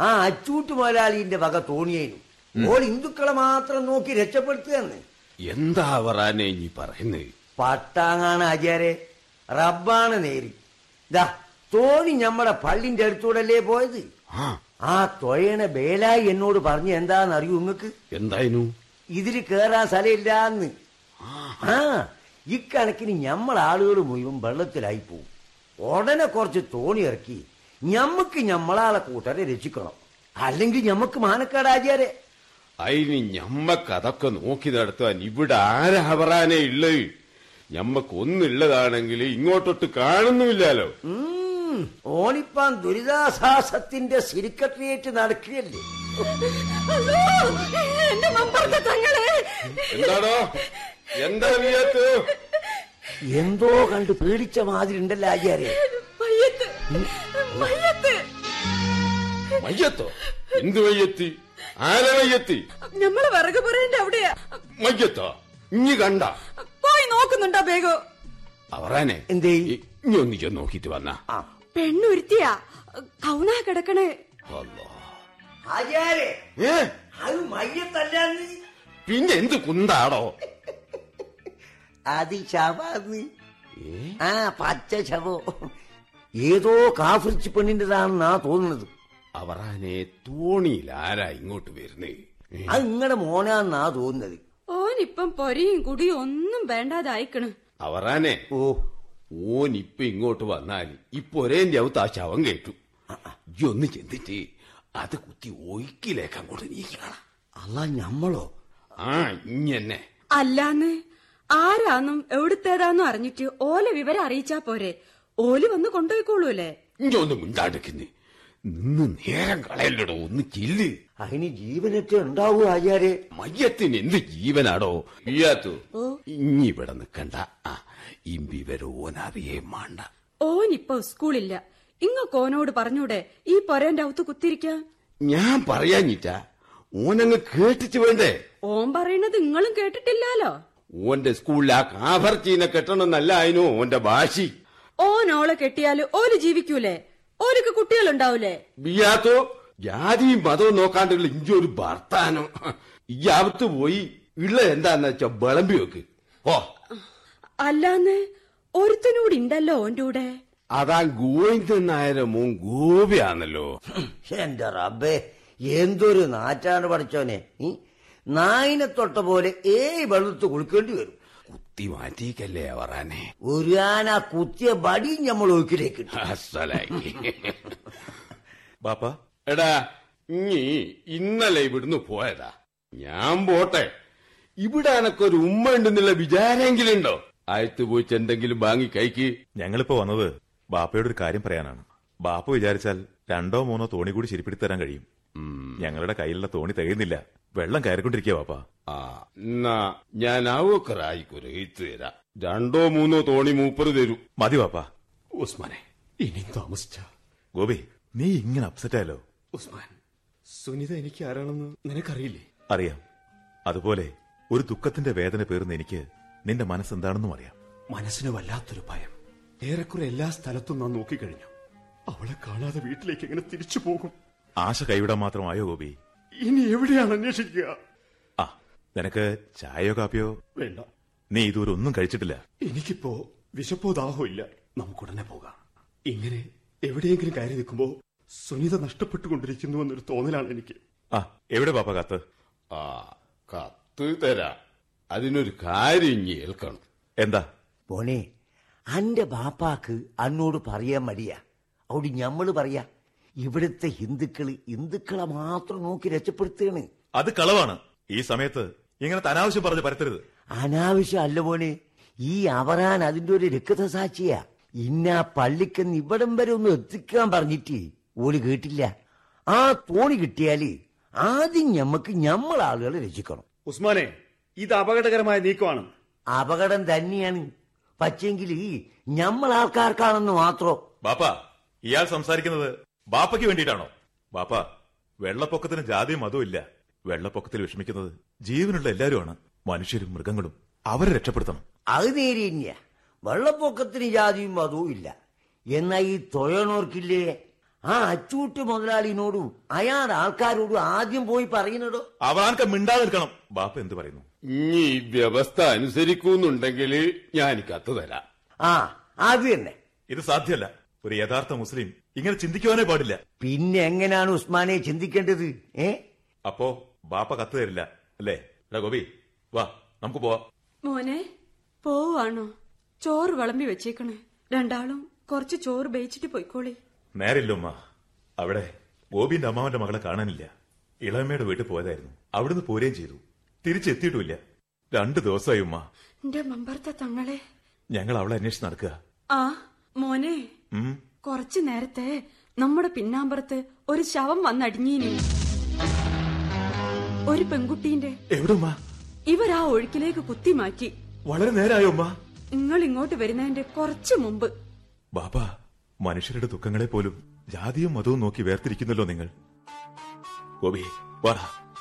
ആ അച്ചൂട്ട് മുതലാളിന്റെ വക തോണിയേനു. ഓൾ ഹിന്ദുക്കളെ മാത്രം നോക്കി രക്ഷപ്പെടുത്തുകയെന്ന്. എന്താ അവറാനെ ഇനി പറയുന്നത് പട്ടാങ്ങാണ് ആചാരെ റബ്ബാണ് നേരി. ദാ തോണി ഞമ്മടെ പള്ളിന്റെ അടുത്തൂടല്ലേ പോയത്? ആ. തൊയണ ബേലായി എന്നോട് പറഞ്ഞു എന്താന്ന് അറിയൂ നിങ്ങക്ക് എന്തായിരുന്നു ഇതിൽ കേറാൻ സ്ഥലമില്ലാന്ന്. ആ ഇക്കണക്കിന് ഞമ്മൾ ആളുകൾ മുഴുവൻ വെള്ളത്തിലായി പോവും. ഉടനെ കുറച്ച് തോണി ഇറക്കി ഞമ്മക്ക് ഞമ്മളാളെ കൂട്ടരെ രക്ഷിക്കണം. അല്ലെങ്കിൽ ഞമ്മക്ക് മാനക്കാടാചാരെ അയിന് ഞമ്മക്ക് അതൊക്കെ നോക്കി നടത്താൻ ഇവിടെ ആരാ വറാനെ ഉള്ളത് ഞമ്മക്ക് ഒന്നുള്ളതാണെങ്കിൽ ഇങ്ങോട്ടൊട്ട് കാണുന്നുമില്ലാലോ ഉം, ഓണിപ്പാൻ ദുരിതാശ്വാസത്തിന്റെ സെക്രട്ടേറിയറ്റ് നടക്കുകയല്ലേ? എന്താടോ? എന്താ വിയത്ത് എന്തോ കണ്ട് പേടിച്ച മാതിരി ഉണ്ടല്ല ആചാര്യ. മയ്യത്ത്. എന്ത് വയ്യത്തി ആര വയ്യത്തി നമ്മളെ വിറക് പുരേന്റെ അവിടെയാ. മയ്യത്തോ? ഇഞ്ഞി കണ്ട? പോയി നോക്കുന്നുണ്ടോ ബേഗോ? അവറാനെ എന്തേ? ഇനി ഒന്ന് ചെന്ന് നോക്കിട്ട് വന്ന. പെണ്ണുരുത്തിയാ കൗണാ കിടക്കണേ. ആചാര്യ അത് മയ്യത്തല്ല പിന്നെ എന്ത് കുന്താടോ? അത് ശവാന്ന് ആ പച്ച ശവോ. ഏതോ കാഫിർച്ച് പെണ്ണിന്റെതാണെന്നാ തോന്നുന്നത്. അവറാനെ തോണിയിൽ ആരാ ഇങ്ങോട്ട് വരുന്നേ? അത് നിങ്ങളുടെ മോനാന്നാ തോന്നുന്നത്. ഓനിപ്പം പൊരിയും കുടിയും ഒന്നും വേണ്ടാതായിക്കണ്. അവറാനെ? ഓ. ഓൻ ഇപ്പൊ ഇങ്ങോട്ട് വന്നാൽ ഇപ്പൊ ഒരേന്റെ അവത്ത് ആ ശവം കേട്ടു. ഒന്ന് ചിന്തിച്ച് അത് കുത്തി ഒഴുക്കിലേക്ക് അങ്ങോട്ട് നീക്കണം അല്ല ഞമ്മളോ? ആ ഇഞ്ഞെന്നെ അല്ലാന്ന്? ആരാന്നും എവിടുത്തേതാന്നും അറിഞ്ഞിട്ട് ഓല വിവരം അറിയിച്ചാ പോരെ. ഓൽ വന്ന് കൊണ്ടുപോയിക്കോളൂല്ലേ? ഇഞ്ചൊന്നും ഒന്ന് മുണ്ടാടുക്കുന്നേ നിന്ന് നേരം കളയല്ലടോ ഒന്ന് ചില്ല്. അതിന് ജീവനൊക്കെ ഉണ്ടാവൂ ആചാര്യ. മയ്യത്തിന് എന്ത് ജീവനാടോ? ഇയ്യാത്തു. ഇനി ഇവിടെ നിക്കണ്ട. ആ ഓനറിയേ മാണ്ട. ഓനിപ്പോ സ്കൂളില്ല. ഇങ്ങക്ക് ഓനോട് പറഞ്ഞൂടെ ഈ പൊരേന്റെ അകത്ത് കുത്തിരിക്ക? ഞാൻ പറയാഞ്ഞിട്ടാ ഓനങ്ങ് കേട്ടിച്ചു വേണ്ടേ? ഓൻ പറയണത് നിങ്ങളും കേട്ടിട്ടില്ലാലോ? ഓന്റെ സ്കൂളിൽ ആ കാഫർച്ചീനെ കെട്ടണമെന്നല്ല അതിനു ഓന്റെ ഭാഷി ഓനോളെ കെട്ടിയാൽ ഓൽ ജീവിക്കൂലേ? ഓലിക്ക് കുട്ടികളുണ്ടാവൂലേ? ബിയാത്തോ ജാതിയും മതവും നോക്കാണ്ടുള്ള ഇഞ്ചി ഒരു ഭർത്താനോ ഈ പോയി ഉള്ള എന്താന്ന് വെച്ചാ വിളമ്പി വെക്ക്. ഓ അല്ലാന്ന് ഒരുത്തനൂടി ഉണ്ടല്ലോ ഓന്റെ കൂടെ? അതാ ഗോവിന്ദൻ നായരെ മോൻ ഗോപിയാണല്ലോ. എന്റെ റബ്ബേ എന്തൊരു നാറ്റാണ് പഠിച്ചോനെ നായിനെ തൊട്ട പോലെ ഏയ് വെള്ളത്ത് കുളിക്കേണ്ടി വരും. കുത്തി മാറ്റിക്കല്ലേ അവറാനെ ഒരു ആന കുത്തിയ ബടി നമ്മൾ ഒക്കിലേക്ക് ബാപ്പ എടാ നീ ഇന്നലെ ഇവിടുന്ന് പോയതാ. ഞാൻ പോട്ടെ. ഇവിടെ എനക്കൊരു ഉമ്മ ഉണ്ടെന്നുള്ള വിചാരെങ്കിലും ഉണ്ടോ ആയത്ത് പോയിച്ച് എന്തെങ്കിലും വാങ്ങി കൈക്ക് ഞങ്ങളിപ്പോ വന്നത് ബാപ്പയോട് ഒരു കാര്യം പറയാനാണ്. ബാപ്പ വിചാരിച്ചാൽ രണ്ടോ മൂന്നോ തോണി കൂടി ശരിപ്പെടുത്തി തരാൻ കഴിയും ഞങ്ങളുടെ കയ്യിലുള്ള തോണി തികയുന്നില്ല. വെള്ളം കയറിക്കൊണ്ടിരിക്കുക ബാപ്പ ആ എന്നാ ഞാൻ ആവൊക്കറായിക്കൊരു എഴുത്ത് തരാം. രണ്ടോ മൂന്നോ തോണി മൂപ്പർ തരൂ. മതി ബാപ്പ ഉസ്മാനെ ഇനി താമസിച്ച. ഗോപി നീ ഇങ്ങനെ അപ്സെറ്റ് ആയല്ലോ ഉസ്മാൻ സുനിത എനിക്ക് ആരാണെന്ന് നിനക്കറിയില്ലേ? അറിയാം. അതുപോലെ ഒരു ദുഃഖത്തിന്റെ വേദന പേർന്ന് എനിക്ക് നിന്റെ മനസ്സെന്താണെന്നും അറിയാം. മനസ്സിന് വല്ലാത്തൊരു ഭയം. ഏറെക്കുറെ എല്ലാ സ്ഥലത്തും നാം നോക്കിക്കഴിഞ്ഞു. അവളെ കാണാതെ വീട്ടിലേക്ക് എങ്ങനെ തിരിച്ചു പോകും? ആശ കൈവിടാൻ മാത്രമായോ ഗോപി? ഇനി എവിടെയാണ് അന്വേഷിക്കുക? ആ നിനക്ക് ചായയോ കാപ്പിയോ? വേണ്ട. നീ ഇതുവരെ ഒന്നും കഴിച്ചിട്ടില്ല. എനിക്കിപ്പോ വിശപ്പോ ദാഹോ ഇല്ല. നമുക്കുടനെ പോകാം. ഇങ്ങനെ എവിടെയെങ്കിലും കയറി നിൽക്കുമ്പോ സുനിത നഷ്ടപ്പെട്ടുകൊണ്ടിരിക്കുന്നു എന്നൊരു തോന്നലാണ് എനിക്ക്. ആ എവിടെ പാപ്പ കത്ത്? ആ കത്ത് തരാ. അതിനൊരു കാര്യം ഇനി ഏൽക്കണം. എന്താ? പോനെ അന്റെ ബാപ്പാക്ക് അന്നോട് പറയാൻ മടിയാ. അവിടെ ഞമ്മൾ പറയാ ഇവിടുത്തെ ഹിന്ദുക്കൾ ഹിന്ദുക്കളെ മാത്രം നോക്കി രക്ഷപ്പെടുത്തുകയാണ് അത് കളവാണ്. ഈ സമയത്ത് ഇങ്ങനത്തെ അനാവശ്യം പറഞ്ഞു പരത്തരുത്. അനാവശ്യം അല്ല മോനെ. ഈ അവറാൻ അതിന്റെ ഒരു രക്തസാക്ഷിയാ. ഇന്ന പള്ളിക്കെന്ന് ഇവിടം വരെ ഒന്ന് എത്തിക്കാൻ പറഞ്ഞിട്ട് ഓൽ കേട്ടില്ല. ആ തോണി കിട്ടിയാൽ ആദ്യം ഞമ്മക്ക് ഞമ്മൾ ആളുകളെ രക്ഷിക്കണം. ഉസ്മാനെ ഇത് അപകടകരമായ നീക്കമാണ്. അപകടം തന്നെയാണ്. പക്ഷെങ്കിൽ ഞമ്മൾ ആൾക്കാർക്കാണെന്ന് മാത്രം ബാപ്പ ഇയാൾ സംസാരിക്കുന്നത് ബാപ്പയ്ക്ക് വേണ്ടിയിട്ടാണോ? ബാപ്പ വെള്ളപ്പൊക്കത്തിന് ജാതിയും മതവും ഇല്ല. വെള്ളപ്പൊക്കത്തിൽ വിഷമിക്കുന്നത് ജീവനുള്ള എല്ലാവരുമാണ് മനുഷ്യരും മൃഗങ്ങളും. അവരെ രക്ഷപ്പെടുത്തണം. അത് നേരെ തന്നെയാ വെള്ളപ്പൊക്കത്തിന് ജാതിയും മതവും ഇല്ല. എന്നാ ഈ തൊഴണോർക്കില്ലേ? ആ അച്ചൂട്ട് മുതലാളിനോടും അയാൾ ആൾക്കാരോടും ആദ്യം പോയി പറയുന്നതോ? അവർക്ക് മിണ്ടാതെ നിൽക്കണം ബാപ്പ എന്ത് പറയുന്നു? ഇനി ഈ വ്യവസ്ഥ അനുസരിക്കുന്നുണ്ടെങ്കിൽ ഞാൻ കത്ത് തരാം. ആ അത് തന്നെ. ഇത് സാധ്യമല്ല. ഒരു യഥാർത്ഥ മുസ്ലിം ഇങ്ങനെ ചിന്തിക്കുവാനേ പാടില്ല. പിന്നെ എങ്ങനെയാണ് ഉസ്മാനെ ചിന്തിക്കേണ്ടത്? ഏ? അപ്പോ ബാപ്പ കത്ത് തരില്ല അല്ലേ? എടാ ഗോപി വാ നമുക്ക് പോവാ. മോനെ പോവാണോ ചോറ് വിളമ്പി വെച്ചേക്കണേ. രണ്ടാളും കുറച്ച് ചോറ് ബേച്ചിട്ട് പോയിക്കോളി. നേരില്ല ഉമ്മ. അവിടെ ഗോപിന്റെ അമ്മാവന്റെ മകളെ കാണാനില്ല. ഇളമയുടെ വീട്ടിൽ പോയതായിരുന്നു. അവിടുന്ന് പോരുകയും ചെയ്തു. തിരിച്ചെത്തിയിട്ടുമില്ല. രണ്ടു ദിവസമായി ഉമ്മ. എന്റെ മമ്പർത്ത തങ്ങളെ. ഞങ്ങൾ അവളെ അന്വേഷിച്ച് നടക്കുക. ആ മോനെ. ഉം. കുറച്ചു നേരത്തെ നമ്മുടെ പിന്നാമ്പറത്ത് ഒരു ശവം വന്നടിഞ്ഞീനി. ഒരു പെൺകുട്ടീന്റെ എവിടെ ഉമ്മ? ഇവരാ ഒഴുക്കിലേക്ക് കുത്തി മാറ്റി. വളരെ നേരായോ നിങ്ങൾ ഇങ്ങോട്ട് വരുന്നതിന്റെ കുറച്ചു മുമ്പ്. ബാബാ മനുഷ്യരുടെ ദുഃഖങ്ങളെ പോലും ജാതിയും മതവും നോക്കി വേർതിരിക്കുന്നല്ലോ നിങ്ങൾ. ഗോപി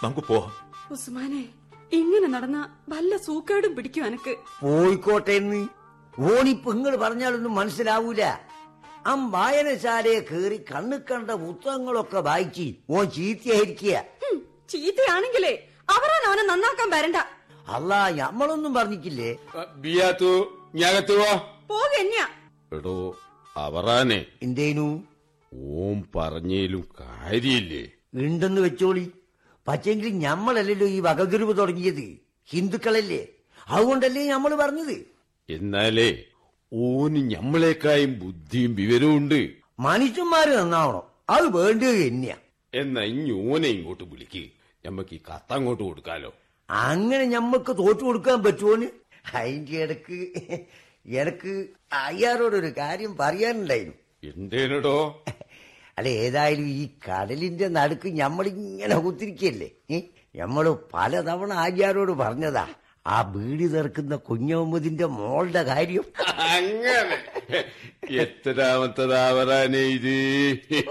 നമുക്ക് പോവാം. ഉസ്മാനെ ഇങ്ങനെ നടന്ന വല്ല സൂക്കേടും പിടിക്കും എനക്ക്? പോയിക്കോട്ടെ ഓണിപ്പോ നിങ്ങൾ പറഞ്ഞാലൊന്നും മനസ്സിലാവൂല. ആ വായനശാലയെ കേറി കണ്ണു കണ്ട പുസ്തകങ്ങളൊക്കെ വായിച്ച് ഓ ചീത്തയായിരിക്കുക. ചീത്തയാണെങ്കിലേ അവരാണ് അവനെ നന്നാക്കാൻ വരണ്ട. അല്ല ഞമ്മളൊന്നും പറഞ്ഞിട്ടില്ലേ? ബിയാത്തു എടോ അവറാനെ. എന്തേനു? ഓം പറഞ്ഞേലും കാര്യമില്ലേ? ഉണ്ടെന്ന് വെച്ചോളി. പക്ഷെങ്കിൽ ഞമ്മളല്ലല്ലോ ഈ വകതിരിവ് തുടങ്ങിയത്. ഹിന്ദുക്കളല്ലേ? അതുകൊണ്ടല്ലേ നമ്മൾ പറഞ്ഞത്? എന്നാലേ ഓന് ഞമ്മളെക്കായും ബുദ്ധിയും വിവരവും ഉണ്ട് മനുഷ്യന്മാര് നന്നാവണം. അത് വേണ്ടത് തന്നെയാ. എന്നാ ഇനി ഓനെ ഇങ്ങോട്ട് വിളിക്ക്. ഞമ്മക്ക് ഈ കത്ത് അങ്ങോട്ട് കൊടുക്കാലോ. അങ്ങനെ ഞമ്മക്ക് തോറ്റു കൊടുക്കാൻ പറ്റുമോന് അതിന്റെ ഇടയ്ക്ക് എനക്ക് അയ്യാറോടൊരു കാര്യം പറയാനുണ്ടായിരുന്നു. എന്തേനടോ? അല്ല ഏതായാലും ഈ കടലിന്റെ നടുക്ക് ഞമ്മളിങ്ങനെ കുത്തിരിക്കല്ലേ? ഞമ്മൾ പലതവണ ആചാരോട് പറഞ്ഞതാ. ആ ബീഡി തീർക്കുന്ന കുഞ്ഞമുമ്മദിന്റെ മോളുടെ കാര്യം. അങ്ങനെ. എത്രാമത്തതാവറാനേ ഇത്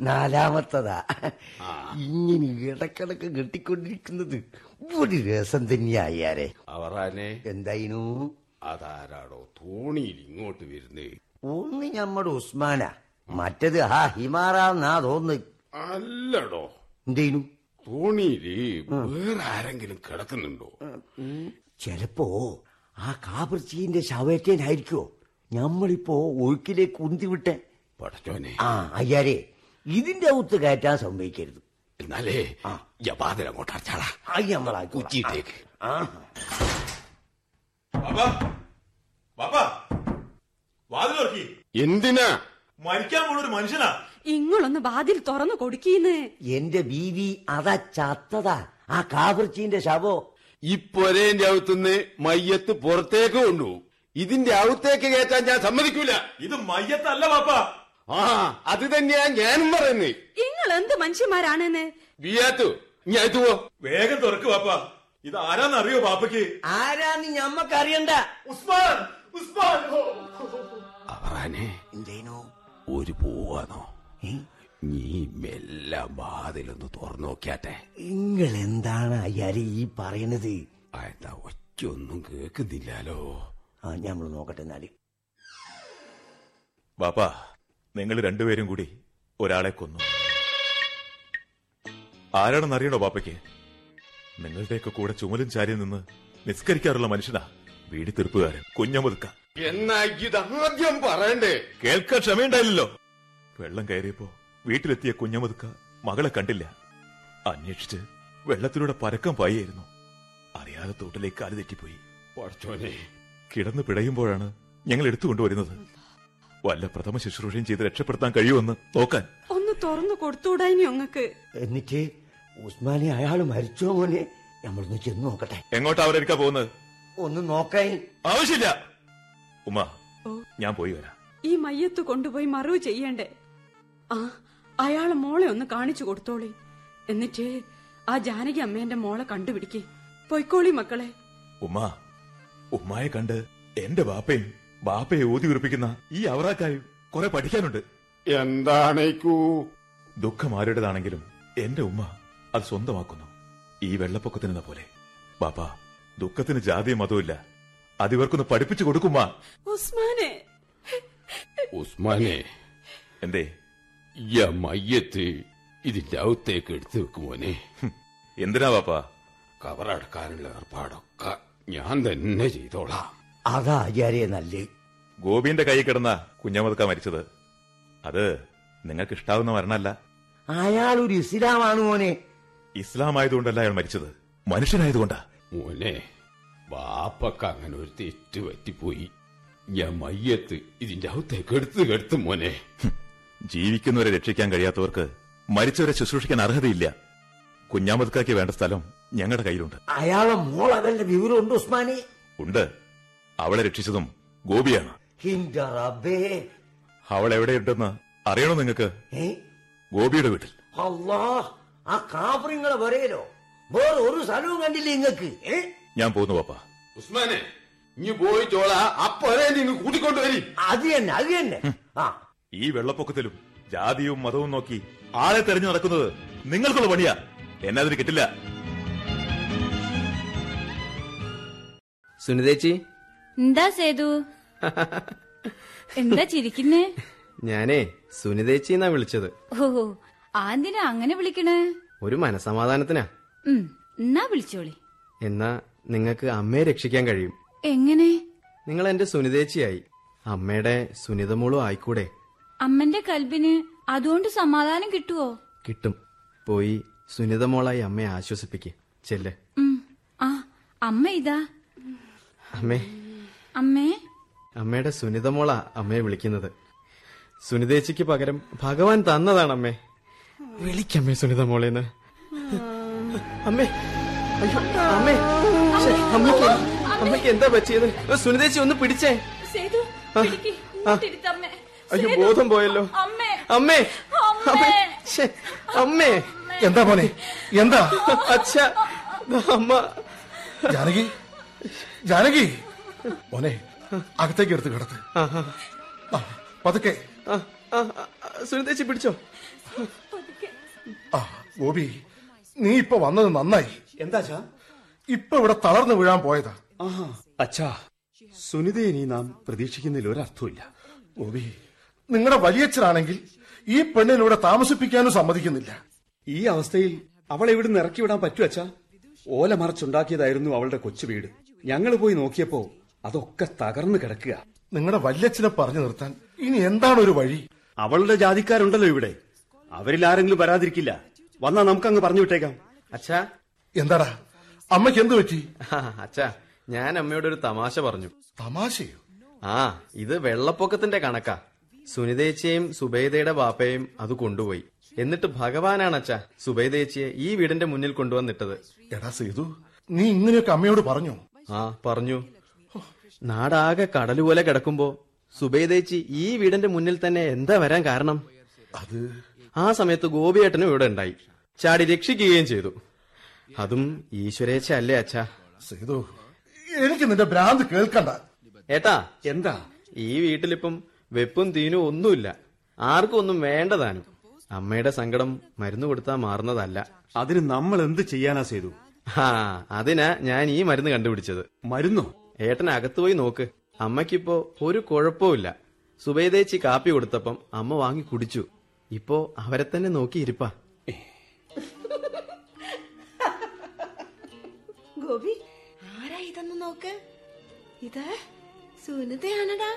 നാലാമത്തതാ. ഇങ്ങനെ ഇടക്കിടക്ക് കെട്ടിക്കൊണ്ടിരിക്കുന്നത്. ഒരു രസം തന്നെയായാരെ. അവറാനെ. എന്തായിനു? അതാരാടോ തോണിയിൽ ഇങ്ങോട്ട് വരുന്നേ? ഒന്ന് നമ്മുടെ ഉസ്മാനാ. മറ്റത് ആ ഹിമാറാന്നാ തോന്നുന്നു. അല്ലടോ. എന്തേനു? തോണിയിൽ വേറെ ആരെങ്കിലും കിടക്കുന്നുണ്ടോ? ചിലപ്പോ ആ കാപർച്ചീന്റെ ശവേറ്റേനായിരിക്കോ ഞമ്മളിപ്പോ ഒഴുക്കിലേക്ക് ഉന്തിവിട്ടെ പടച്ചോനെ. ആ അയ്യാരെ ഇതിന്റെ ഒത്ത് കയറ്റാൻ സംഭവിക്കരുത് എന്നാലേ ജപാതിൽ അങ്ങോട്ട് ബാപ്പാ ബാപ്പാ എന്തിനാ? മരിക്കാൻ പോലൊരു ഒരു മനുഷ്യനാ. ഇങ്ങളൊന്ന് വാതിൽ തുറന്നു കൊടുക്കീന്ന്. എന്റെ ബീവി അതാ ചത്തതാ. ആ കാവർച്ചീന്റെ ശവോ. ഈ പൊരേന്റെ അകത്തുനിന്ന് മയ്യത്ത് പുറത്തേക്ക് കൊണ്ടുപോകും. ഇതിന്റെ അകത്തേക്ക് കയറ്റാൻ ഞാൻ സമ്മതിക്കൂല. ഇത് മയ്യത്തല്ല പാപ്പ ആ അത് തന്നെയാ ഞാനും പറയുന്നത് നിങ്ങൾ എന്ത് മനുഷ്യന്മാരാണെന്ന്? വിയാത്തു ഞാൻ പോ. വേഗം തുറക്കു പാപ്പ ഇത് ആരാന്നറിയോ പാപ്പയ്ക്ക് ആരാന്ന് ഞമ്മക്കറിയണ്ട. ഉസ്മാൻ ഉസ്മാൻ. അവറാനെ എന്തേനു ഒരു പോവാന്നോ? നീ മെല്ല വാതിലൊന്ന് തുറന്നു നോക്കിയാട്ടെ. നിങ്ങൾ എന്താണ് അയ്യാരെ ഈ പറയണത്? എന്താ ഒച്ചൊന്നും കേൾക്കുന്നില്ലാലോ ആ ഞമ്മൾ നോക്കട്ടെ എന്നാൽ. ബാപ്പാ നിങ്ങൾ രണ്ടുപേരും കൂടി ഒരാളെ കൊന്നു. ആരാണെന്നറിയണോ ബാപ്പയ്ക്ക്? നിങ്ങളുടെയൊക്കെ കൂടെ ചുമലും ചാരി നിന്ന് നിസ്കരിക്കാറുള്ള മനുഷ്യനാ വീടി തീർപ്പുകാരൻ കുഞ്ഞമുതുക്ക. എന്നാ ഇതാദ്യം ആദ്യം പറയണ്ടേ? കേൾക്കാൻ ക്ഷമയുണ്ടായില്ലല്ലോ. വെള്ളം കയറിയപ്പോ വീട്ടിലെത്തിയ കുഞ്ഞമുതുക്ക മകളെ കണ്ടില്ല. അന്വേഷിച്ച് വെള്ളത്തിലൂടെ പരക്കം പായായിരുന്നു അറിയാതെ തോട്ടിലേക്ക് കാൽ തെറ്റിപ്പോയി. കിടന്ന് പിടയുമ്പോഴാണ് ഞങ്ങൾ എടുത്തുകൊണ്ടുവരുന്നത് വല്ല പ്രഥമ ശുശ്രൂഷയും ചെയ്ത് രക്ഷപ്പെടുത്താൻ കഴിയുമെന്ന് നോക്കാൻ. ഒന്ന് തുറന്നു കൊടുത്തൂടായിനി അങ്ങക്ക്. എന്നിട്ട് ഉസ്മാനെ അയാൾ മരിച്ചോ മോനെ? നമ്മളൊന്ന് ചെന്ന് നോക്കട്ടെ. എങ്ങോട്ടാ അവരെടുക്കാ പോകുന്നത്? ഒന്ന് നോക്കായി ആവശ്യമില്ല. ഉമ്മ ഞാൻ പോയി വരാം. ഈ മയ്യത്ത് കൊണ്ടുപോയി മറവ് ചെയ്യണ്ടേ? ആ അയാളെ മോളെ ഒന്ന് കാണിച്ചു കൊടുത്തോളി. എന്നിട്ട് ആ ജാനകി അമ്മേന്റെ മോളെ കണ്ടുപിടിക്കേ. പൊയ്ക്കോളി മക്കളെ. ഉമ്മ ഉമ്മായെ കണ്ട് എന്റെ ബാപ്പയും ബാപ്പയെ ഊതി ഉറപ്പിക്കുന്ന ഈ അവറാക്കായും കുറെ പഠിക്കാനുണ്ട്. എന്താണേക്കൂ ദുഃഖം ആരുടേതാണെങ്കിലും എന്റെ ഉമ്മ അത് സ്വന്തമാക്കുന്നു. ഈ വെള്ളപ്പൊക്കത്തിനെന്ന പോലെ. ബാപ്പ ദുഃഖത്തിന് ജാതിയും മതവുമില്ല അതിവർക്കൊന്ന് പഠിപ്പിച്ചു കൊടുക്കുമ്മ. ഉസ്മാനെ. ഉസ്മാനെ. എന്തേ? ഈ മയ്യത്ത് ഇതിന്റെ അകത്തേക്ക് എടുത്തു വെക്കുമോനെ എന്തിനാ പാപ്പാ? കവറടക്കാനുള്ള ഏർപ്പാടൊക്കെ ഞാൻ തന്നെ ചെയ്തോളാം. അതാ ആചാര്യ നല്ല. ഗോപിന്റെ കൈ കിടന്ന കുഞ്ഞമതുക്ക മരിച്ചത്. അത് നിങ്ങൾക്ക് ഇഷ്ടാവുന്ന മരണമല്ല. അയാൾ ഒരു ഇസ്ലാമാണ് മോനെ. ഇസ്ലാം ആയതുകൊണ്ടല്ല അയാൾ മരിച്ചത്. മനുഷ്യനായതുകൊണ്ടാ. മോനെ ബാപ്പക്ക് അങ്ങനെ ഒരു തെറ്റ് പറ്റിപ്പോയി. ഞാൻ മയ്യത്ത് ഇതിന്റെ അകത്തേക്ക് എടുത്ത് കെടുത്തു മോനെ. ജീവിക്കുന്നവരെ രക്ഷിക്കാൻ കഴിയാത്തവർക്ക് മരിച്ചവരെ ശുശ്രൂഷിക്കാൻ അർഹതയില്ല. കുഞ്ഞാമതുക്കാക്ക് വേണ്ട സ്ഥലം ഞങ്ങളുടെ കയ്യിലുണ്ട്. അയാളെ മോൾ അവന്റെ വിവരമുണ്ട് ഉസ്മാനി? ഉണ്ട്. അവളെ രക്ഷിച്ചതും ഗോപിയാണ്. അവൾ എവിടെയുണ്ടെന്ന് അറിയണോ നിങ്ങക്ക് ഗോപിയുടെ വീട്ടിൽ. അല്ലാ ആ കാപ്പറിങ്ങളെ വരയിലോ വേറെ ഒരു സ്ഥലവും കണ്ടില്ല നിങ്ങക്ക് ഞാൻ പോകുന്നു പാപ്പ. ഉസ്മാനെ ഇനി പോയിട്ടോള അപ്പറേ നിങ്ങൾ കൂട്ടിക്കൊണ്ടുവരി അത് തന്നെ അത് തന്നെ. ആ ഈ വെള്ളപ്പൊക്കത്തിലും ജാതിയും മതവും നോക്കി ആളെ തെരഞ്ഞു നടക്കുന്നത് നിങ്ങൾക്കുള്ള പണിയാ. എന്നെ അതിന് കിട്ടില്ല. സുനിതേച്ചി? എന്താ സേതു? എന്താ ചിരിക്കുന്നേ? ഞാനേ സുനിതേച്ചി എന്നാ വിളിച്ചത്. ഓ ആന്തിനാ അങ്ങനെ വിളിക്കണേ? ഒരു മനസമാധാനത്തിനാ. എന്നാ വിളിച്ചോളി. എന്നാ നിങ്ങൾക്ക് അമ്മയെ രക്ഷിക്കാൻ കഴിയും. എങ്ങനെ? നിങ്ങൾ എന്റെ സുനിതേച്ചിയായി. അമ്മയുടെ സുനിതമോളും ആയിക്കൂടെ. അമ്മന്റെ കൽബിന് അതുകൊണ്ട് സമാധാനം കിട്ടുവോ? കിട്ടും. പോയി സുനിത മോളായി അമ്മയെ ആശ്വസിപ്പിക്ക്. ചെല്ലെ. ആ അമ്മ ഇതാ. അമ്മേ. അമ്മേ. അമ്മയുടെ സുനിത മോളാ അമ്മയെ വിളിക്കുന്നത്. സുനിതേച്ചിക്ക് പകരം ഭഗവാൻ തന്നതാണ് അമ്മേ വിളിക്കമ്മേ സുനിതമോളേന്ന് അമ്മേ. അയ്യോ അമ്മേ. അമ്മയ്ക്ക് അമ്മയ്ക്ക് എന്താ പറ്റിയത്? സുനിതേച്ചി ഒന്ന് പിടിച്ചേ. ആ. അയ്യോ. ബോധം പോയല്ലോ. അമ്മേ. അമ്മേ. അമ്മേ. അമ്മേ. എന്താ മോനെ? എന്താ? അച്ഛ അമ്മ. ജാനകി ജാനകി. മോനെ അകത്തേക്ക് എടുത്ത് കിടത്ത് ആ, പതുക്കെ. സുനിതേച്ചി പിടിച്ചോ? ആ ഗോപി നീ ഇപ്പൊ വന്നത് നന്നായി. എന്താച്ചാ ഇപ്പൊ ഇവിടെ തളർന്നു വീഴാൻ പോയതാ. ആഹാ. അച്ഛാ സുനിതയെ നീ നാം പ്രതീക്ഷിക്കുന്നതിൽ ഒരർത്ഥമില്ല ഗോപി നിങ്ങളുടെ വലിയച്ഛനാണെങ്കിൽ ഈ പെണ്ണിനിവിടെ താമസിപ്പിക്കാനും സമ്മതിക്കുന്നില്ല. ഈ അവസ്ഥയിൽ അവളെ ഇവിടുന്ന് ഇറക്കി വിടാൻ പറ്റും അച്ഛാ. ഓല മറച്ചുണ്ടാക്കിയതായിരുന്നു അവളുടെ കൊച്ചു വീട്. ഞങ്ങൾ പോയി നോക്കിയപ്പോ അതൊക്കെ തകർന്നു കിടക്കുക. നിങ്ങളുടെ വല്യച്ഛനെ പറഞ്ഞു നിർത്താൻ ഇനി എന്താണ് ഒരു വഴി? അവളുടെ ജാതിക്കാരുണ്ടല്ലോ ഇവിടെ. അവരിൽ ആരെങ്കിലും വരാതിരിക്കില്ല. വന്നാ നമുക്കങ്ങ് പറഞ്ഞു വിട്ടേക്കാം. അച്ഛാ. എന്താടാ? അമ്മയ്ക്ക് എന്ത് പറ്റി? അച്ഛാ ഞാൻ അമ്മയോട് ഒരു തമാശ പറഞ്ഞു. തമാശയോ? ആ ഇത് വെള്ളപ്പൊക്കത്തിന്റെ കണക്കാ. സുനിതേച്ചിയെയും സുബൈദയുടെ വാപ്പയും അത് കൊണ്ടുപോയി. എന്നിട്ട് ഭഗവാനാണ് അച്ഛാ സുബൈദേച്ചിയെ ഈ വീടിന്റെ മുന്നിൽ കൊണ്ടുവന്നിട്ടത്. എടാ സേതു നീ ഇങ്ങനെയൊക്കെ അമ്മയോട് പറഞ്ഞു? ആ പറഞ്ഞു. നാടാകെ കടലുപോലെ കിടക്കുമ്പോ സുബൈദേച്ചി ഈ വീടിന്റെ മുന്നിൽ തന്നെ എന്താ വരാൻ കാരണം? അത് ആ സമയത്ത് ഗോപിയേട്ടനും ഇവിടെ ഉണ്ടായി. ചാടി രക്ഷിക്കുകയും ചെയ്തു. അതും ഈശ്വരേച്ഛ അല്ലേ അച്ഛാ? സേതു എനിക്ക് നിന്റെ ഭ്രാന്ത് കേൾക്കണ്ട. ഏട്ടാ എന്താ? ഈ വീട്ടിലിപ്പം വെപ്പും തീനും ഒന്നുമില്ല. ആർക്കും ഒന്നും വേണ്ടതാനും അമ്മയുടെ സങ്കടം മരുന്ന് കൊടുത്താൽ മാറുന്നതല്ല. അതിന് നമ്മൾ എന്ത് ചെയ്യാനാ ചെയ്തു ആ അതിനാ ഞാൻ ഈ മരുന്ന് കണ്ടുപിടിച്ചത്. മരുന്നോ? ഏട്ടൻ അകത്ത് പോയി നോക്ക്. അമ്മയ്ക്കിപ്പോ ഒരു കുഴപ്പമില്ല സുബൈദേച്ചി കാപ്പി കൊടുത്തപ്പം അമ്മ വാങ്ങി കുടിച്ചു. ഇപ്പോ അവരെ തന്നെ നോക്കി ഇരിപ്പാ. ഗോപി ആരാ ഇതെന്ന് നോക്ക്? ഇത് സുനിതയാണടാ.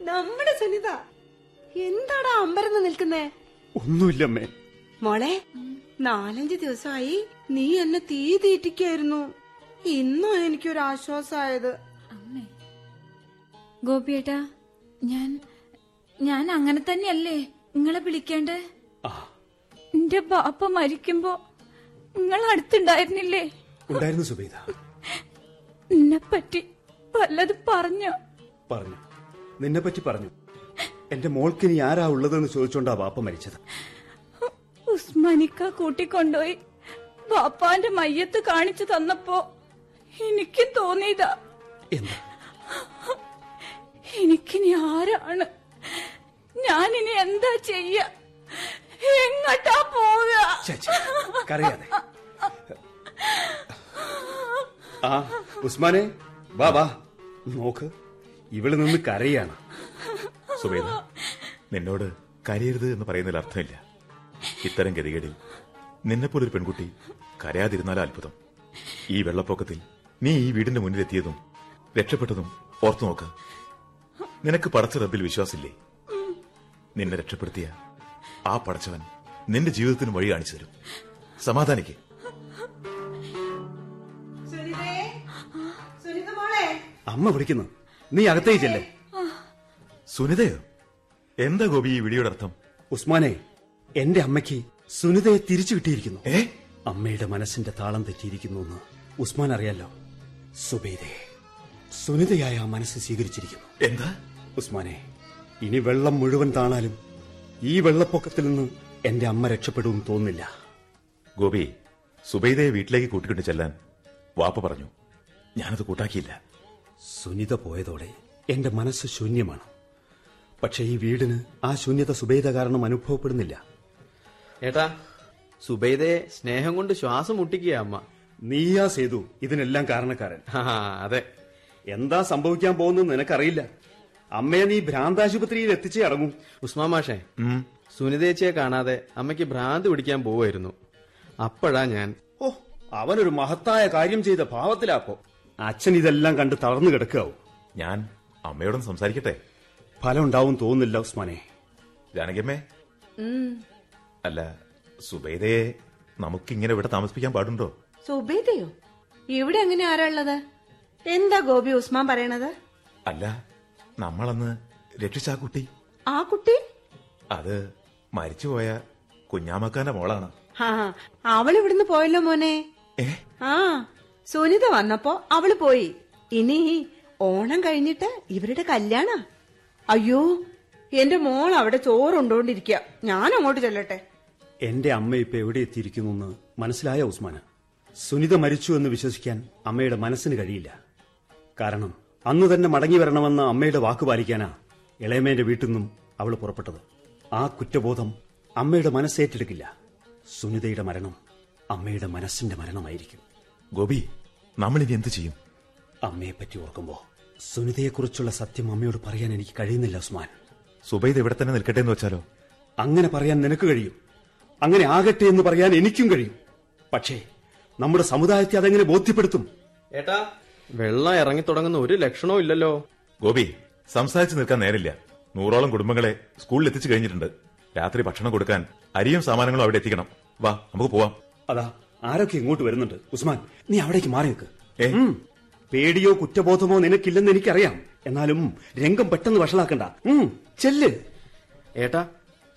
നമ്മുടെ സുനിത എന്താടാ അമ്പരന്ന് നിൽക്കുന്നേ? ഒന്നുമില്ലമ്മേ. മോളെ നാലഞ്ച് ദിവസമായി നീ എന്നെ തീ തീറ്റിക്കായിരുന്നു. ഇന്നും എനിക്കൊരു ആശ്വാസമായത് അമ്മേ ഗോപിയേട്ടാ ഞാൻ ഞാൻ അങ്ങനെ തന്നെയല്ലേ നിങ്ങളെ വിളിക്കേണ്ടേ? എന്റെ ബാപ്പ മരിക്കുമ്പോ നിങ്ങൾ അടുത്തുണ്ടായിരുന്നില്ലേ? ഉണ്ടായിരുന്നു സുബൈദ. എന്നെ പറ്റി പലതും പറഞ്ഞു? പറഞ്ഞു. നിന്നെ പറ്റി പറഞ്ഞു. എന്റെ മോൾക്ക് ഇനി ആരാ ഉള്ളതെന്ന് ചോദിച്ചോണ്ടാ ബാപ്പ മരിച്ചത്. ഉസ്മാനിക്ക കൂട്ടിക്കൊണ്ടുപോയി ബാപ്പാന്റെ മയ്യത്ത് കാണിച്ചു തന്നപ്പോ എനിക്കും തോന്നിയതാ. എന്താ? എനിക്കിനി ആരാണ്? ഞാനിനി എന്താ ചെയ്യ? എങ്ങട്ടാ പോവുക? ആ ഉസ്മാനെ വാ വാ നോക്ക്. ഇവൾ നിന്ന് കരയാണ്. സുബേദ നിന്നോട് കരയരുത് എന്ന് പറയുന്നതിൽ അർത്ഥമില്ല. ഇത്തരം ഗതികേടിൽ നിന്നെപ്പോലൊരു പെൺകുട്ടി കരയാതിരുന്നാലും അത്ഭുതം. ഈ വെള്ളപ്പൊക്കത്തിൽ നീ ഈ വീടിന്റെ മുന്നിലെത്തിയതും രക്ഷപ്പെട്ടതും ഓർത്തു നോക്ക്. നിനക്ക് പടച്ച റബ്ബിൽ വിശ്വാസില്ലേ നിന്നെ രക്ഷപ്പെടുത്തിയ ആ പടച്ചവൻ നിന്റെ ജീവിതത്തിന് വഴി കാണിച്ചു തരും. സമാധാനിക്ക്. അമ്മ വിളിക്കുന്നു. നീ അകത്തേക്ക് ചെല്ലേ സുനിതയോ? എന്താ ഗോപി ഈ വീഡിയോയുടെ അർത്ഥം? ഉസ്മാനെ എന്റെ അമ്മയ്ക്ക് സുനിതയെ തിരിച്ചു കിട്ടിയിരിക്കുന്നു. ഏ? അമ്മയുടെ മനസ്സിന്റെ താളം തെറ്റിയിരിക്കുന്നു എന്ന് ഉസ്മാൻ അറിയാലോ. സുബൈദെ സുനിതയായ ആ മനസ്സ് സ്വീകരിച്ചിരിക്കുന്നു. എന്താ? ഉസ്മാനെ ഇനി വെള്ളം മുഴുവൻ താണാലും ഈ വെള്ളപ്പൊക്കത്തിൽ നിന്ന് എന്റെ അമ്മ രക്ഷപ്പെടുമെന്ന് തോന്നുന്നില്ല. ഗോപി സുബൈദയെ വീട്ടിലേക്ക് കൂട്ടിക്കൊണ്ട് ചെല്ലാൻ വാപ്പ പറഞ്ഞു. ഞാനത് കൂട്ടാക്കിയില്ല. സുനിത പോയതോടെ എന്റെ മനസ്സ് ശൂന്യമാണ്. പക്ഷെ ഈ വീടിന് ആ ശൂന്യത സുബേദ കാരണം അനുഭവപ്പെടുന്നില്ല. ഏട്ടാ സുബൈദയെ സ്നേഹം കൊണ്ട് ശ്വാസം മുട്ടിക്കുക അമ്മ. നീയാ സേതു ഇതിനെല്ലാം കാരണക്കാരൻ. ആ, അതെ. എന്താ സംഭവിക്കാൻ പോകുന്നത് നിനക്കറിയില്ല. അമ്മയെ നീ ഭ്രാന്താശുപത്രിയിൽ എത്തിച്ചേ അടങ്ങും. ഉസ്മാമാഷെ സുനിതേച്ചിയെ കാണാതെ അമ്മയ്ക്ക് ഭ്രാന്ത് പിടിക്കാൻ പോവായിരുന്നു. അപ്പോഴാ ഞാൻ ഓ അവനൊരു മഹത്തായ കാര്യം ചെയ്ത ഭാവത്തിലാപ്പോ. അച്ഛൻ ഇതെല്ലാം കണ്ട് തളർന്നു കിടക്കാവും ഞാൻ അമ്മയോടൊന്ന് സംസാരിക്കട്ടെ? ഫലം ഉണ്ടാവും തോന്നുന്നില്ല ഉസ്മാനെ. ജാനകിയമ്മേ. അല്ല സുബൈദയെ നമുക്കിങ്ങനെ ഇവിടെ താമസിപ്പിക്കാൻ പാടുണ്ടോ? സുബൈദയോ? ഇവിടെ അങ്ങനെ ആരാ ഉള്ളത്? എന്താ ഗോപി ഉസ്മാൻ പറയണത്? അല്ല നമ്മളന്ന് രക്ഷിച്ച ആ കുട്ടി. ആ കുട്ടി? അത് മരിച്ചുപോയ കുഞ്ഞാമക്കാന്റെ മോളാണ്. ആ അവൾ ഇവിടുന്ന് പോയല്ലോ മോനെ. ആ. സുനിത വന്നപ്പോ അവൾ പോയി. ഇനി ഓണം കഴിഞ്ഞിട്ട് ഇവരുടെ കല്യാണ. അയ്യോ എന്റെ മോൾ അവിടെ ചോറുണ്ടോണ്ടിരിക്കുക ഞാൻ അങ്ങോട്ട് ചെല്ലട്ടെ. എന്റെ അമ്മ ഇപ്പൊ എവിടെ എത്തിയിരിക്കുന്നു മനസ്സിലായ ഉസ്മാന്? സുനിത മരിച്ചു എന്ന് വിശ്വസിക്കാൻ അമ്മയുടെ മനസ്സിന് കഴിയില്ല. കാരണം അന്ന് തന്നെ മടങ്ങി വരണമെന്ന അമ്മയുടെ വാക്ക് പാലിക്കാനാ ഇളയമേന്റെ വീട്ടിൽ നിന്നും അവൾ പുറപ്പെട്ടത്. ആ കുറ്റബോധം അമ്മയുടെ മനസ്സേറ്റെടുക്കില്ല സുനിതയുടെ മരണം അമ്മയുടെ മനസ്സിന്റെ മരണമായിരിക്കും. ഗോപി നമ്മൾ ഇനി എന്ത് ചെയ്യും? അമ്മയെ പറ്റി ഓർക്കുമ്പോ സുനിതയെക്കുറിച്ചുള്ള സത്യം അമ്മയോട് പറയാൻ എനിക്ക് കഴിയുന്നില്ല ഉസ്മാൻ. സുബൈദ് ഇവിടെ തന്നെ നിൽക്കട്ടെ എന്ന് വെച്ചാലോ? അങ്ങനെ പറയാൻ നിനക്ക് കഴിയും. അങ്ങനെ ആകട്ടെ എന്ന് പറയാൻ എനിക്കും കഴിയും. പക്ഷേ നമ്മുടെ സമുദായത്തെ അതെങ്ങനെ ബോധ്യപ്പെടുത്തും? ഏട്ടാ വെള്ളം ഇറങ്ങി തുടങ്ങുന്ന ഒരു ലക്ഷണവും ഇല്ലല്ലോ. ഗോപി സംസാരിച്ചു നിൽക്കാൻ നേരില്ല. നൂറോളം കുടുംബങ്ങളെ സ്കൂളിൽ എത്തിച്ചു കഴിഞ്ഞിട്ടുണ്ട്. രാത്രി ഭക്ഷണം കൊടുക്കാൻ അരിയും സാമാനങ്ങളും അവിടെ എത്തിക്കണം. വാ നമുക്ക് പോവാം. അതാ ആരൊക്കെ ഇങ്ങോട്ട് വരുന്നുണ്ട്? ഉസ്മാൻ നീ അവിടേക്ക് മാറി നിൽക്ക്. പേടിയോ കുറ്റബോധമോ നിനക്കില്ലെന്ന് എനിക്കറിയാം. എന്നാലും രംഗം പെട്ടെന്ന് വഷളാക്കണ്ട. ചെല്ല്. ഏട്ടാ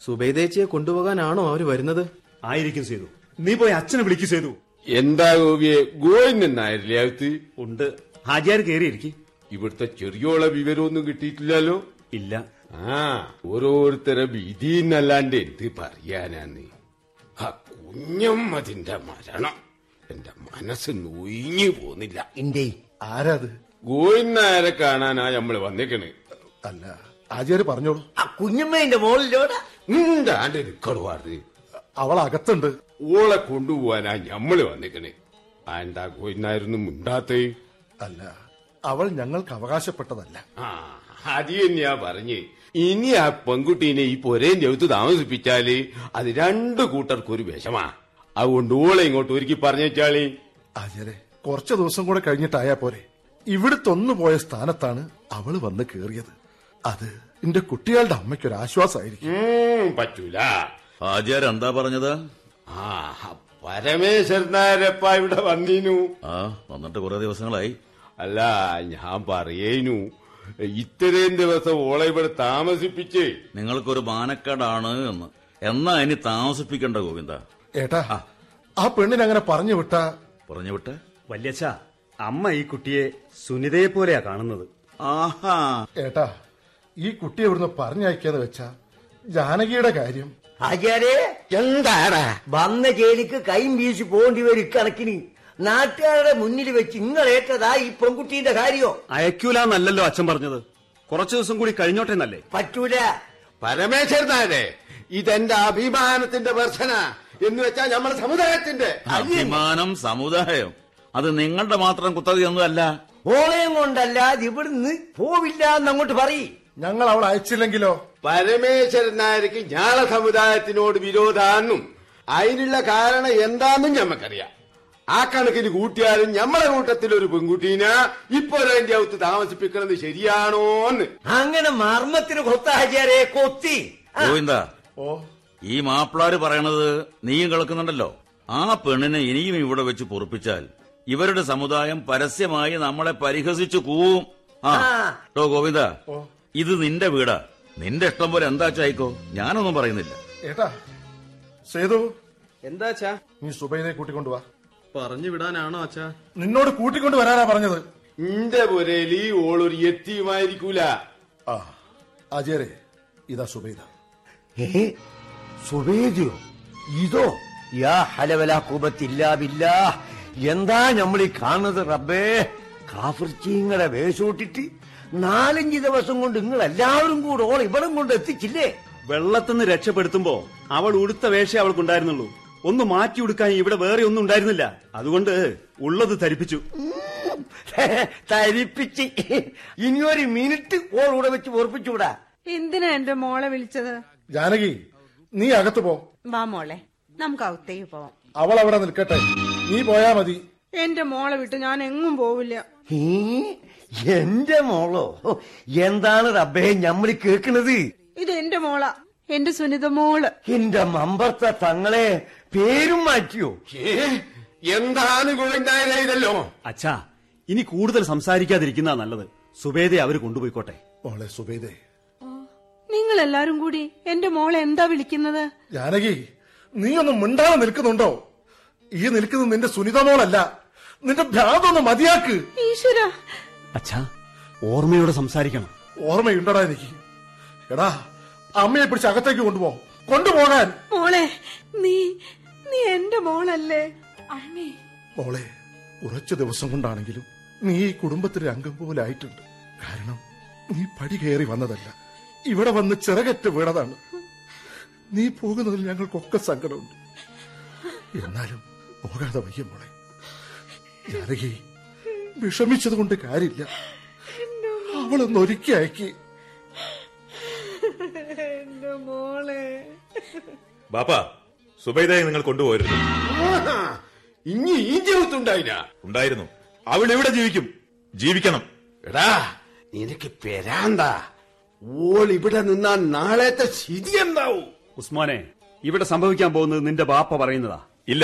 സുബൈദേച്ചിയെ കൊണ്ടുപോകാനാണോ അവർ വരുന്നത്? ആയിരിക്കും സേതു. നീ പോയി അച്ഛനെ വിളിക്കു സേതു. എന്താ ഗോപിയെ ഗോയിന്നായിരുന്നേ അകത്ത്? ഉണ്ട്. ഹാജിയാർ കയറിയിരിക്കും. ഇവിടുത്തെ ചെറിയോളെ വിവരമൊന്നും കിട്ടിയിട്ടില്ലല്ലോ. ഇല്ല. ആ ഓരോരുത്തരെ വിധിന്നല്ലാണ്ട് എന്ത് പറയാനാന്ന് കുഞ്ഞമ്മതിന്റെ മരണം. എന്റെ മനസ്സ് നൊയിഞ്ഞു പോന്നില്ല എന്റെ ആരാത്? ഗോയിന്നാരെ കാണാനാ നമ്മൾ വന്നേക്കണ്. അല്ല ആചാര്യ പറഞ്ഞോളൂ. ആ കുഞ്ഞമ്മേന്റെ മോളിലോടാ. നിക്കടുവാറ് അവൾ അകത്തുണ്ട് ഓളെ കൊണ്ടുപോവാനാ ഞമ്മൾ വന്നേക്കണ്. ആണ്ടാ ഗോയിന്നായിരുന്നു മുണ്ടാത്തേ? അല്ല അവൾ ഞങ്ങൾക്ക് അവകാശപ്പെട്ടതല്ല. ആ അത് തന്നെയാ പറഞ്ഞ്. ഇനി ആ പെൺകുട്ടീനെ ഈ പൊരേം ചെവുത്ത് താമസിപ്പിച്ചാൽ അത് രണ്ടു കൂട്ടർക്കൊരു വിഷമാ. അതുകൊണ്ട് ഓളെ ഇങ്ങോട്ട് ഒരുക്കി പറഞ്ഞു വെച്ചാളി അതെ കുറച്ചു ദിവസം കൂടെ കഴിഞ്ഞിട്ടായാ പോരെ. ഇവിടുത്തൊന്നു പോയ സ്ഥാനത്താണ് അവൾ വന്ന് കേറിയത്. അത് എന്റെ കുട്ടികളുടെ അമ്മയ്ക്കൊരു ആശ്വാസമായിരിക്കും ഉം, പറ്റൂല. ആചാര എന്താ പറഞ്ഞത്? ആ പരമേശ്വരനാരപ്പ ഇവിടെ വന്നീനു. ആ വന്നിട്ട് കുറെ ദിവസങ്ങളായി. അല്ല ഞാൻ പറയേനു. ഇത്രയും ദിവസം ഓളെ ഇവിടെ താമസിപ്പിച്ച്. നിങ്ങൾക്കൊരു മാനക്കേടാണ് എന്ന്. എന്നാ ഇനി താമസിപ്പിക്കണ്ട ഗോവിന്ദ. ഏട്ടാ ആ. പെണ്ണിനെ അങ്ങനെ പറഞ്ഞു വിട്ട? പറഞ്ഞു വിട്ട? വല്യച്ഛ അമ്മ ഈ കുട്ടിയെ സുനിതയെ പോലെയാ കാണുന്നത്. ആഹാ. ഏട്ടാ ഈ കുട്ടിയെ ഇവിടുന്ന് പറഞ്ഞയക്കാന്ന് വെച്ചാ ജാനകിയുടെ കാര്യം. ആചാരേ എന്താടാ? വന്ന ജയിലിക്ക് കൈയും വീശി പോകേണ്ടി വരും ഇക്കണക്കിന്. നാട്ടുകാരുടെ മുന്നിൽ വെച്ച് ഇങ്ങളേറ്റതാ ഈ പെൺകുട്ടീന്റെ കാര്യോ? അയക്കൂലെന്നല്ലോ അച്ഛൻ പറഞ്ഞത്. കുറച്ചു ദിവസം കൂടി കഴിഞ്ഞോട്ടെ എന്നല്ലേ? പറ്റൂല. പരമേശ്വരനാരെ ഇതെന്റെ അഭിമാനത്തിന്റെ വർഷന എന്ന് വെച്ചാൽ നമ്മുടെ സമുദായത്തിന്റെ അഭിമാനം സമുദായം. അത് നിങ്ങളുടെ മാത്രം കുത്തകയൊന്നുമല്ല ഓളയും കൊണ്ടല്ലാതെ ഇവിടുന്ന് പോവില്ല എന്ന് അങ്ങോട്ട് പറയ്. ഞങ്ങൾ അവൾ അയച്ചില്ലെങ്കിലോ? പരമേശ്വരൻ നായർക്ക് ഞാള സമുദായത്തിനോട് വിരോധാന്നും. അതിനുള്ള കാരണം എന്താന്നും ഞമ്മക്കറിയാം. ആ കണക്കിന് കൂട്ടിയാലും ഞമ്മളെ കൂട്ടത്തിൽ ഒരു പെൺകുട്ടീനെ ഇപ്പൊ എന്റെ അകത്ത് താമസിപ്പിക്കണത് ശരിയാണോന്ന്. അങ്ങനെ മർമ്മത്തിന് കൊത്താചാരെ കൊത്തി. ഗോവിന്ദാ ഓ. ഈ മാപ്പിളാര് പറയണത് നീയും കേൾക്കുന്നുണ്ടല്ലോ. ആ പെണ്ണിനെ ഇനിയും ഇവിടെ വെച്ച് പൊറപ്പിച്ചാൽ ഇവരുടെ സമുദായം പരസ്യമായി നമ്മളെ പരിഹസിച്ചു കൂവും. ആ. ഡോ ഗോവിന്ദ ഇത് നിന്റെ വീടാ. നിന്റെ ഇഷ്ടം പോലെ എന്താ ചായ്ക്കോ? ഞാനൊന്നും പറയുന്നില്ല. ഏട്ടാ സേതു. എന്താച്ചാ നീ സുബൈനെ കൂട്ടിക്കൊണ്ടുവാ പറഞ്ഞു വിടാനാണോ അച്ഛാ? നിന്നോട് കൂട്ടിക്കൊണ്ട് വരാനാ പറഞ്ഞത്. നിന്റെ പുരയിൽ ഓളൊരു എത്തിയുമായിരിക്കൂല. ആ ഇതാ സുബൈദ. ഏ സുബേദിയോ? ഇതോ? യാ ഹലവല കുബത്തില്ല ബില്ലാ. എന്താ നമ്മൾ ഈ കാണുന്നത് റബ്ബേ? കാഫിർച്ചീങ്ങളെ വേഷോട്ടിട്ട് നാലഞ്ച് ദിവസം കൊണ്ട് നിങ്ങൾ എല്ലാവരും കൂടെ ഓൾ ഇവിടം കൊണ്ട് എത്തിച്ചില്ലേ? വെള്ളത്തിന്ന് രക്ഷപ്പെടുത്തുമ്പോ അവൾ ഉടുത്ത വേഷേ അവൾക്കുണ്ടായിരുന്നുള്ളൂ. ഒന്ന് മാറ്റി കൊടുക്കാൻ ഇവിടെ വേറെ ഒന്നും ഉണ്ടായിരുന്നില്ല. അതുകൊണ്ട് ഉള്ളത് ധരിപ്പിച്ചു. തരിപ്പിച്ച് ഇനിയൊരു മിനിറ്റ് ഓൾ ഇവിടെ വെച്ച് ഓർപ്പിച്ചുകൂടാ. എന്തിനാ എന്റെ മോളെ വിളിച്ചത്? ജാനകി നീ അകത്ത് പോ. വാ മോളെ നമുക്ക് അകത്തേക്ക് പോവാം. അവൾ അവിടെ നിൽക്കട്ടെ. നീ പോയാ മതി. എന്റെ മോളെ വിട്ട് ഞാൻ എങ്ങും പോവില്ല. എന്റെ മോളോ? എന്താണ് റബ്ബേ ഞമ്മൾ കേൾക്കണത്? ഇത് എന്റെ മോളാ. എന്റെ സുനിത മോൾ. എന്റെ മമ്പർത്ത തങ്ങളെ പേരും മാറ്റിയോ? എന്താണ് ഇതല്ലോ? അച്ഛാ ഇനി കൂടുതൽ സംസാരിക്കാതിരിക്കുന്ന നല്ലത്. സുബേദെ അവർ കൊണ്ടുപോയിക്കോട്ടെ. മോളെ സുബൈദേ. നിങ്ങൾ എല്ലാരും കൂടി എന്റെ മോളെ എന്താ വിളിക്കുന്നത്? ജാനകി നീ ഒന്നും മിണ്ടാതെ നിൽക്കുന്നുണ്ടോ? ഈ നിൽക്കുന്നത് നിന്റെ സുനിത മോളല്ല. നിന്റെ ഭ്രാന്തൊന്ന് മതിയാക്ക്. ഈശ്വര. അച്ഛാ ഓർമ്മയോടെ സംസാരിക്കണം. ഓർമ്മയുണ്ടടാ എനിക്ക്? എടാ അമ്മയെ പിടിച്ച് അകത്തേക്ക് കൊണ്ടുപോ. കൊണ്ടുപോകാൻ. മോളെ നീ നീ എന്റെ മോളല്ലേ? അമ്മേ. മോളെ കുറച്ചു ദിവസം കൊണ്ടാണെങ്കിലും നീ ഈ കുടുംബത്തിലെ അംഗം പോലെ ആയിട്ടുണ്ട്. കാരണം നീ പടി കയറി വന്നതല്ല. ഇവിടെ വന്ന് ചിറകറ്റ് വീണതാണ്. നീ പോകുന്നതിൽ ഞങ്ങൾക്കൊക്കെ സങ്കടമുണ്ട്. എന്നാലും പോകാതെ വയ്യ മോളെ. ജാനകി വിഷമിച്ചത് കൊണ്ട് കാര്യമില്ല അവളൊന്നൊരുക്കി അയക്കി. എന്റെ മോളെ. ബാപ്പാ സുബൈദയെ നിങ്ങൾ കൊണ്ടുപോയിരുന്നു ഇനി ഈ ജീവിതത്തുണ്ടായില്ല ഉണ്ടായിരുന്നു. അവൾ ഇവിടെ ജീവിക്കും? ജീവിക്കണം. എടാ നിനക്ക് പെരാന്താ? ഓൾ ഇവിടെ നിന്നാ നാളത്തെ സ്ഥിതി എന്താവും? ഉസ്മാനെ ഇവിടെ സംഭവിക്കാൻ പോകുന്നത് നിന്റെ ബാപ്പ പറയുന്നതാ. ഇല്ല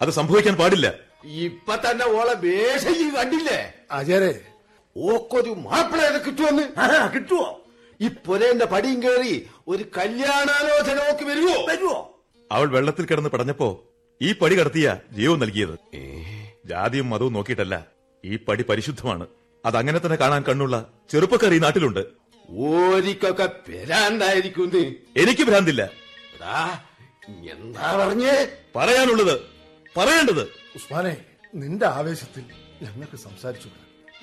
അത് സംഭവിക്കാൻ പാടില്ല. ഇപ്പൊ തന്നെ ഓളെ വേഷം ഈ കണ്ടില്ലേ? ആചാരെ ഓക്കൊരു മാപ്പിള കിട്ടുമെന്ന് കിട്ടുവോ? ഈ പുരേന്റെ പടിയും കയറി ഒരു കല്യാണാലോചന നോക്കി വരുമോ വരുവോ? അവൾ വെള്ളത്തിൽ കിടന്ന് പടഞ്ഞപ്പോ ഈ പടി കടത്തിയ ജീവൻ നൽകിയത്. ജാതിയും മതവും നോക്കിയിട്ടല്ല ഈ പടി പരിശുദ്ധമാണ്. അത് അങ്ങനെ തന്നെ കാണാൻ കണ്ണുള്ള ചെറുപ്പക്കാർ ഈ നാട്ടിലുണ്ട്. ഓരിക്കൊക്കെ പെരാണ്ടായിരിക്കും എനിക്ക് ഭ്രാന്തില്ല. എന്താ പറഞ്ഞേ? പറയാനുള്ളത് പറയേണ്ടത്. ഉസ്മാനെ നിന്റെ ആവേശത്തിൽ ഞങ്ങൾക്ക് സംസാരിച്ചു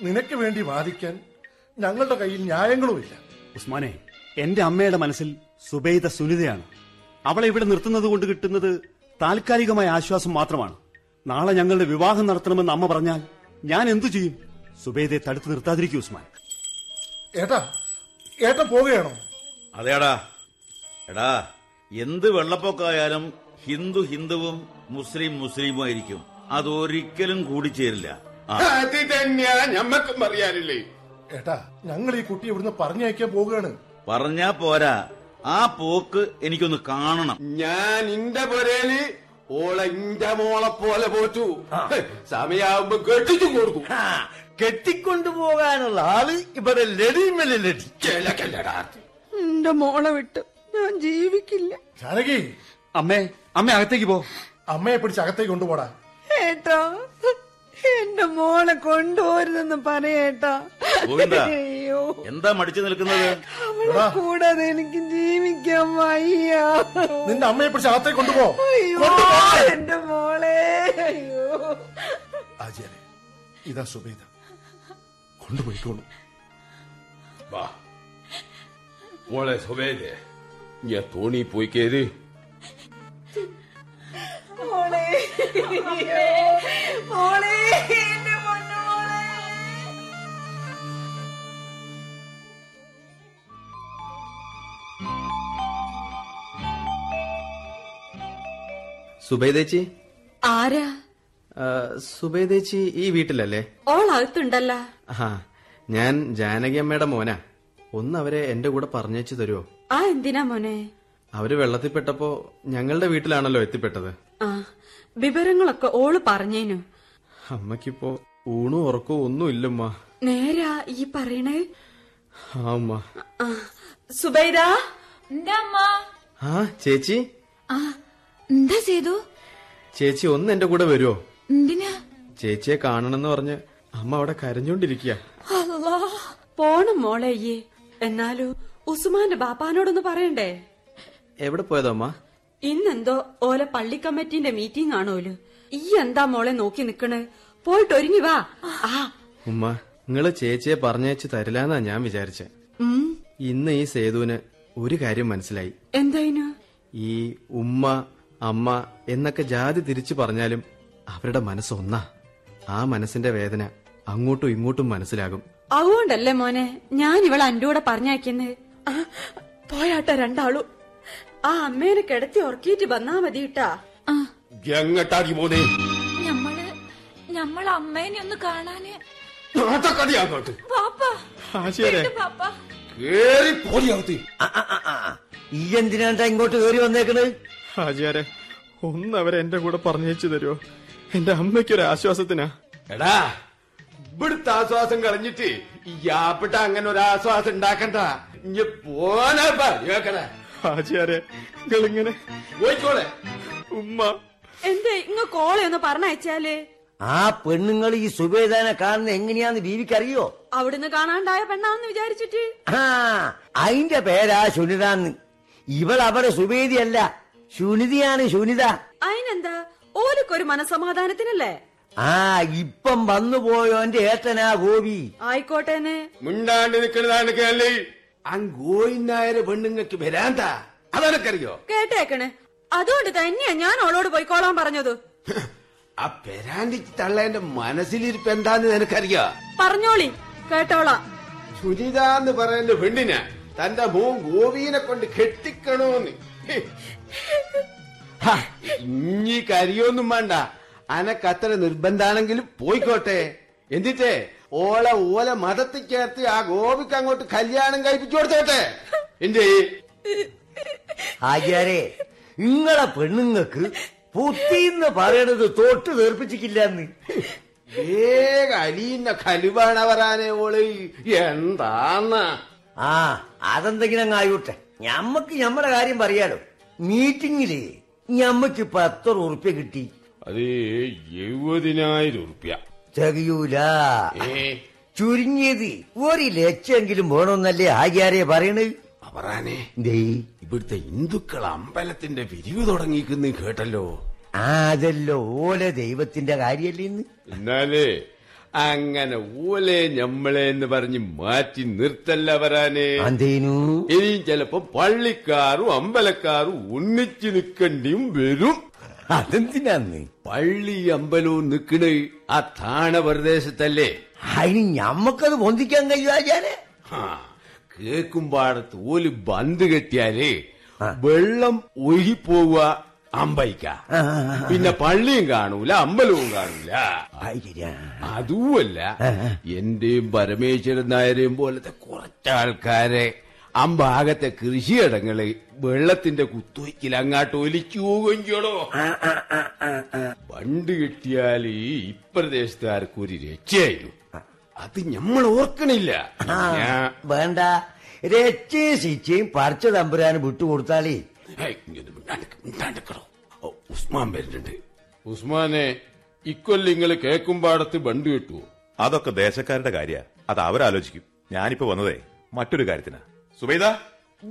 നിനക്ക് വേണ്ടി വാദിക്കാൻ ഞങ്ങളുടെ കയ്യിൽ ന്യായങ്ങളുമില്ല. ഉസ്മാനെ എന്റെ അമ്മയുടെ മനസ്സിൽ സുബൈദ സുനിതയാണ്. അവളെ ഇവിടെ നിർത്തുന്നത് കൊണ്ട് കിട്ടുന്നത് താൽക്കാലികമായ ആശ്വാസം മാത്രമാണ്. നാളെ ഞങ്ങളുടെ വിവാഹം നടത്തണമെന്ന് അമ്മ പറഞ്ഞാൽ ഞാൻ എന്തു ചെയ്യും? സുബൈദയെ തടുത്തു നിർത്താതിരിക്കൂ ഉസ്മാൻ. ഏട്ടാ ഏട്ട പോവുകയാണോ? അതേടാ എടാ എന്ത് വെള്ളപ്പൊക്കമായാലും ഹിന്ദു ഹിന്ദുവും മുസ്ലിം മുസ്ലിമും ആയിരിക്കും അതൊരിക്കലും കൂടിച്ചേരില്ല. അത് തന്നെയാ ഞമ്മക്കും പറയാനില്ലേ ഏട്ടാ ഞങ്ങൾ ഈ കുട്ടി ഇവിടുന്ന് പറഞ്ഞയക്കാൻ പോവുകയാണ്. പറഞ്ഞാ പോരാ. ആ പോക്ക് എനിക്കൊന്ന് കാണണം. ഞാൻ ഇന്റെ പൊരേൽ ഓളെ ഇന്റെ മോളെ പോലെ പോറ്റു. സമയാവുമ്പോ കെട്ടിച്ചും കൊടുക്കും. കെട്ടിക്കൊണ്ടു കെട്ടിക്കൊണ്ടുപോകാനുള്ള ആൾ ഇവിടെ എന്റെ മോളെ വിട്ട് ഞാൻ ജീവിക്കില്ല. ജാനകി. അമ്മേ അമ്മ അകത്തേക്ക് പോ. അമ്മയെ പിടിച്ച് അകത്തേക്ക് കൊണ്ടുപോടാ. ഏട്ടാ എന്റെ മോളെ കൊണ്ടുപോരുതെന്ന് പറയേട്ടാ. ഗോവിന്ദ അയ്യോ. എന്താ മടിച്ചു നിൽക്കുന്നത്? അവളെ കൂടാതെ എനിക്ക് ജീവിക്കാൻ വയ്യ. നിന്റെ അമ്മയെ പിടിച്ച് അകത്തേക്ക് കൊണ്ടുപോ. അയ്യോ എന്റെ മോളെ. അയ്യോ. ആചാരെ ഇതാ സുബേദ. കൊണ്ടുപോയിക്കോളൂ. വാ. മോളെ സുബേദേ ഞാൻ തോണി പോയി കയറി മോളെ. എന്റെ സുബൈദേച്ചി ആരാ? സുബൈദേച്ചി ഈ വീട്ടിലല്ലേ? ഓളകത്തുണ്ടല്ല. ആ ഞാൻ ജാനകി അമ്മയുടെ മോനാ. ഒന്ന് അവരെ എന്റെ കൂടെ പറഞ്ഞേച്ചു തരുവോ? ആ എന്തിനാ മോനെ? അവർ വെള്ളത്തിൽപ്പെട്ടപ്പോ ഞങ്ങളുടെ വീട്ടിലാണല്ലോ എത്തിപ്പെട്ടത്. ആ വിവരങ്ങളൊക്കെ ഓൾ പറഞ്ഞേനു. അമ്മക്കിപ്പോ ഊണും ഉറക്കോ ഒന്നും ഇല്ലമ്മ. നേരാ ഈ പറയണേ? ആമ്മ സുബൈദ? ആ ചേച്ചി? ആ എന്താ ചെയ്തു? ചേച്ചി ഒന്ന് എന്റെ കൂടെ വരുമോ എന്തിനാ? ചേച്ചിയെ കാണണമെന്ന് പറഞ്ഞ് അമ്മ അവിടെ കരഞ്ഞോണ്ടിരിക്കുക അല്ലാ പോണം മോളെ എന്നാലും എന്നാലോ ഉസ്മാന്റെ ബാപ്പാനോടൊന്ന് പറയണ്ടേ? എവിടെ പോയതോ അമ്മ ഇന്നെന്തോ ഓലെ പള്ളി കമ്മിറ്റിന്റെ മീറ്റിംഗ് ആണോൽ ഈ എന്താ മോളെ നോക്കി നിക്കണേ? പോയിട്ട് ഒരുങ്ങി വാ. ആ. ഉമ്മ നിങ്ങൾ ചേച്ചിയെ പറഞ്ഞയച്ച് തരില്ലാന്നാ ഞാൻ വിചാരിച്ചെ. ഇന്ന് ഈ സേതുവിന് ഒരു കാര്യം മനസ്സിലായി. എന്തായിനു ഈ ഉമ്മ അമ്മ എന്നൊക്കെ ജാതി തിരിച്ചു പറഞ്ഞാലും അവരുടെ മനസ്സൊന്നാ ആ മനസ്സിന്റെ വേദന അങ്ങോട്ടും ഇങ്ങോട്ടും മനസ്സിലാകും. അതുകൊണ്ടല്ലേ മോനെ ഞാൻ ഇവളെ അന്റെ കൂടെ പറഞ്ഞയക്കുന്നേ. പോയാട്ടെ രണ്ടാളും. ആ അമ്മേനെ കിടത്തി ഉറക്കിയിട്ട് വന്നാ മതി കേട്ടാ ആ. എങ്ങട്ടാടി പോന്നേ ഞമ്മൾ ഞമ്മൾ അമ്മേനെ ഒന്ന് കാണാന്. കേറി. ഈ എന്തിനാണ്ടാ ഇങ്ങോട്ട് കയറി വന്നേക്കണ്? ഹാജിയാരെ ഒന്ന് അവരെ എന്റെ കൂടെ പറഞ്ഞയച്ചു തരുമോ എന്റെ അമ്മയ്ക്കൊരു ആശ്വാസത്തിനാ. എടാ ഇവിടുത്തെ ആശ്വാസം കളഞ്ഞിട്ട് ഈ യാപ്പിട്ട അങ്ങനെ ഒരു ആശ്വാസം ഉണ്ടാക്കണ്ട ഇനി പോനാ കേക്കണേ. ഹാജിയാരെ നിങ്ങളിങ്ങനെ പോയിക്കോളെ. ഉമ്മ. എന്തേ ഇങ്ങ കോളെ ഒന്ന് പറഞ്ഞയച്ചാൽ? ആ പെണ്ണുങ്ങൾ ഈ സുബേദാനെ കാണുന്നത് എങ്ങനെയാന്ന് ബീവിക്കറിയോ? അവിടുന്ന് കാണാണ്ടായ പെണ്ണാന്ന് വിചാരിച്ചിട്ട്? ആ അതിന്റെ പേരാ സുനിതാന്ന്. ഇവൾ അവിടെ സുബേദിയല്ല. സുനിതയാണ് സുനിത. അതിനെന്താ ഓലക്കൊരു മനസമാധാനത്തിനല്ലേ ആ ഇപ്പം വന്നു പോയോന്റെ ഏട്ടനാ ഗോപി. ആയിക്കോട്ടെ മുണ്ടാണ്ട് നിൽക്കുന്നതാണ് കേളി ഗോയിനായരെ പെണ്ണുങ്ങൾക്ക് വരാന്താ? അതെനക്കറിയോ? കേട്ടേക്കണേ. അതുകൊണ്ട് തന്നെയാ ഞാൻ അവളോട് പോയിക്കോളാൻ പറഞ്ഞത്. ആ പെരാണ്ടിക്ക് തള്ളേന്റെ മനസ്സിലിരിപ്പ് എന്താന്ന് നിനക്കറിയോ? പറഞ്ഞോളി കേട്ടോളാ. സുനിത എന്ന് പറയുന്ന പെണ്ണിനെ തന്റെ മോൻ ഗോപീനെ കൊണ്ട് കെട്ടിക്കണോന്ന്. ഇനി കരിയൊന്നും വേണ്ട. അനക്കത്ര നിർബന്ധാണെങ്കിലും പോയിക്കോട്ടെ. എന്നിട്ടേ ഓള ഓല മതത്തിൽ ചേർത്ത് ആ ഗോപിക്ക് അങ്ങോട്ട് കല്യാണം കഴിപ്പിച്ചു കൊടുത്തോട്ടെ? എന്റെ ആചാരെ നിങ്ങളെ പെണ്ണുങ്ങക്ക് പുത്തിന്ന് പറയണത് തൊട്ട് തീർപ്പിച്ചിട്ടില്ലെന്ന്. വേഗ അലിയുന്ന കലുവാണ് പറയാനേ ഓൾ. എന്താന്ന? ആ അതെന്തെങ്കിലും അങ്ങ് ആയിട്ടെ ഞമ്മക്ക് ഞമ്മടെ കാര്യം പറയാലോ. മീറ്റിംഗിൽ ഞമ്മക്ക് ഇപ്പൊ എത്ര ഉറുപ്പ്യ കിട്ടി? അത് എഴുപതിനായിരം ഉറുപ്യ തികയൂല. ചുരുങ്ങിയത് ഒരു ലക്ഷമെങ്കിലും വേണമെന്നല്ലേ ആചാര്യ പറയണേ? അവറാനെ ഇവിടുത്തെ ഹിന്ദുക്കൾ അമ്പലത്തിന്റെ പിരിവ് തുടങ്ങിക്കുന്ന കേട്ടല്ലോ. അതല്ലോ ഓല ദൈവത്തിന്റെ കാര്യല്ലേ ഇന്ന്? എന്നാലേ അങ്ങനെ ഓലെ ഞമ്മളെ എന്ന് പറഞ്ഞ് മാറ്റി നിർത്തല്ല വരാനേ. അന്തേനു? ഇനിയും ചിലപ്പോ പള്ളിക്കാരും അമ്പലക്കാരും ഒന്നിച്ചു നിൽക്കേണ്ടിയും വരും. അതെന്തിനാന്ന് പള്ളി അമ്പലവും നിക്കണ് ആ താണ പ്രദേശത്തല്ലേ അതിന് ഞമ്മക്കത് പൊന്തിക്കാൻ കഴിയും ആചാരെ? ആ, കേക്കുംപാടത്ത് ഓൽ ബന്ദ് കെട്ടിയാലേ വെള്ളം ഒഴുകിപ്പോവുക അമ്പയിക്ക. പിന്നെ പള്ളിയും കാണൂല അമ്പലവും കാണൂല. അതുമല്ല എന്റെയും പരമേശ്വരൻ നായരെയും പോലത്തെ കുറച്ചാൾക്കാരെ അമ്പാകത്തെ കൃഷിയിടങ്ങളിൽ വെള്ളത്തിന്റെ കുത്തുവയ്ക്കിൽ അങ്ങാട്ട് ഒലിച്ചു പോവുകയും ചെയ്യണോ? പണ്ട് കിട്ടിയാൽ ഈ ഇപ്രദേശത്തുകാർക്ക് ഒരു രക്ഷയായിരുന്നു. അത് നമ്മൾ ഓർക്കണില്ല. ഞാൻ വേണ്ട. രക്ഷയും ശിക്ഷയും പറിച്ച തമ്പുരാന് വിട്ടുകൊടുത്താലേ. ഏയ്, ഇങ്ങൊന്ന് മിണ്ടാണ്ടിക്ക്, ഉസ്മാൻ വരുന്നുണ്ട്. ഉസ്മാനെ ഇക്കൊല്ലം നിങ്ങൾ കേക്കുംപാടത്ത് ബണ്ട് കിട്ടുവോ? അതൊക്കെ ദേശക്കാരുടെ കാര്യ. അത് അവരാലോചിക്കും. ഞാനിപ്പോ വന്നതേ മറ്റൊരു കാര്യത്തിനാ. സുബൈദ?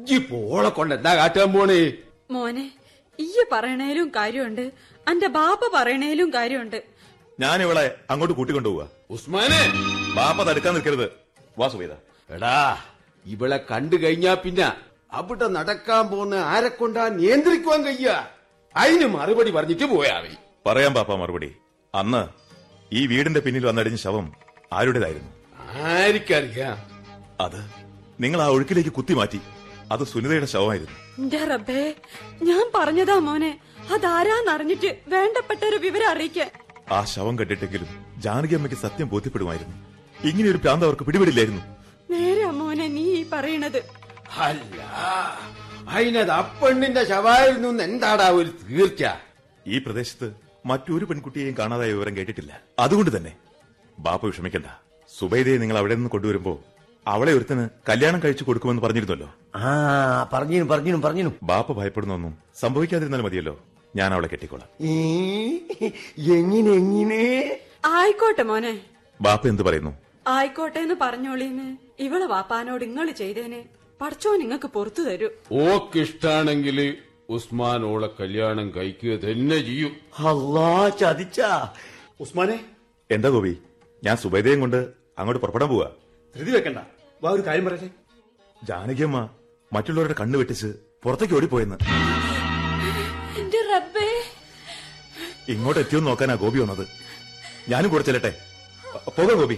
ഇപ്പൊ പോളെ കൊണ്ട് എന്താ കാട്ടാൻ പോണേ? മോനെ ഈ പറയണേലും കാര്യമുണ്ട്. അന്റെ ബാപ്പ പറയണേലും കാര്യമുണ്ട്. ഞാൻ ഇവളെ അങ്ങോട്ട് കൂട്ടിക്കൊണ്ടുപോവാ. ഉസ്മാനെ! ബാപ്പ തടുക്കാൻ നിൽക്കരുത്. വാ സുബൈദ. എടാ ഇവളെ കണ്ടു കഴിഞ്ഞാ പിന്നെ അവിടെ നടക്കാൻ പോകുന്ന ആരെ കൊണ്ടാ നിയന്ത്രിക്കുവാൻ കഴിയ? അതിന് മറുപടി പറഞ്ഞിട്ട് പോയാവി പറയാം ബാപ്പ മറുപടി. അന്ന് ഈ വീടിന്റെ പിന്നിൽ വന്നടിഞ്ഞ ശവം ആരുടേതായിരുന്നു? ആർക്കറിയാം. അത് നിങ്ങൾ ആ ഒഴുക്കിലേക്ക് കുത്തിമാറ്റി അത് സുനിതയുടെ ശവമായിരുന്നു. എന്റെ റബ്ബേ ഞാൻ പറഞ്ഞതാ മോനെ. അതാരാന്നറിഞ്ഞിട്ട് വേണ്ടപ്പെട്ട ഒരു വിവരം അറിയിക്കാൻ ആ ശവം കണ്ടിട്ടെങ്കിലും ജാനകി അമ്മയ്ക്ക് സത്യം ബോധ്യപ്പെടുമായിരുന്നു. ഇങ്ങനെ ഒരു പ്രാന്ത് അവർക്ക് പിടിപെടില്ലായിരുന്നു. നേരെ മോനെ നീ ഈ പറയണത്. അല്ല അതിനത് അപ്പെണ്ണിന്റെ ശവായിരുന്നു എന്താടാ ഒരു തീർച്ച? ഈ പ്രദേശത്ത് മറ്റൊരു പെൺകുട്ടിയെയും കാണാതായ വിവരം കേട്ടിട്ടില്ല. അതുകൊണ്ട് തന്നെ ബാപ്പ വിഷമിക്കണ്ട. സുബൈദയെ നിങ്ങൾ അവിടെ നിന്ന് കൊണ്ടുവരുമ്പോ അവളെ ഒരുത്തന് കല്യാണം കഴിച്ചു കൊടുക്കുമെന്ന് പറഞ്ഞിരുന്നല്ലോ. ആ പറഞ്ഞു പറഞ്ഞു പറഞ്ഞു ബാപ്പ ഭയപ്പെടുന്നൊന്നും സംഭവിക്കാതിരുന്നാൽ മതിയല്ലോ. ഞാൻ അവളെ കെട്ടിക്കോളാം. എങ്ങിനെ ആയിക്കോട്ടെ മോനെ. ബാപ്പ എന്ത് പറയുന്നു? ആയിക്കോട്ടെ എന്ന് പറഞ്ഞോളീന്ന്. ഇവളെ വാപ്പാനോട് ഇങ്ങൾ ചെയ്തേനെ. പഠിച്ചോ നിങ്ങക്ക് പുറത്തു തരൂ. ഓക്കിഷ്ടാണെങ്കിൽ ഉസ്മാൻ ഓളെ കല്യാണം കഴിക്കുക തന്നെ ചെയ്യും. അല്ലാ ചതിച്ച. ഉസ്മാനെ? എന്താ ഗോപി? ഞാൻ സുബൈദയും കൊണ്ട് അങ്ങോട്ട് പുറപ്പെടാൻ പോവാ. ധൃതി വെക്കണ്ട. വാ ഒരു കാര്യം പറയട്ടെ. ജാനകിയമ്മ മറ്റുള്ളവരുടെ കണ്ണു വെട്ടിച്ച് പുറത്തേക്ക് ഓടിപ്പോയെന്ന്. ഇങ്ങോട്ട് എത്തിയോന്ന് നോക്കാനാ ഗോപി വന്നത്. ഞാനും കൂടെ ചെല്ലട്ടെ. പോകാം ഗോപി.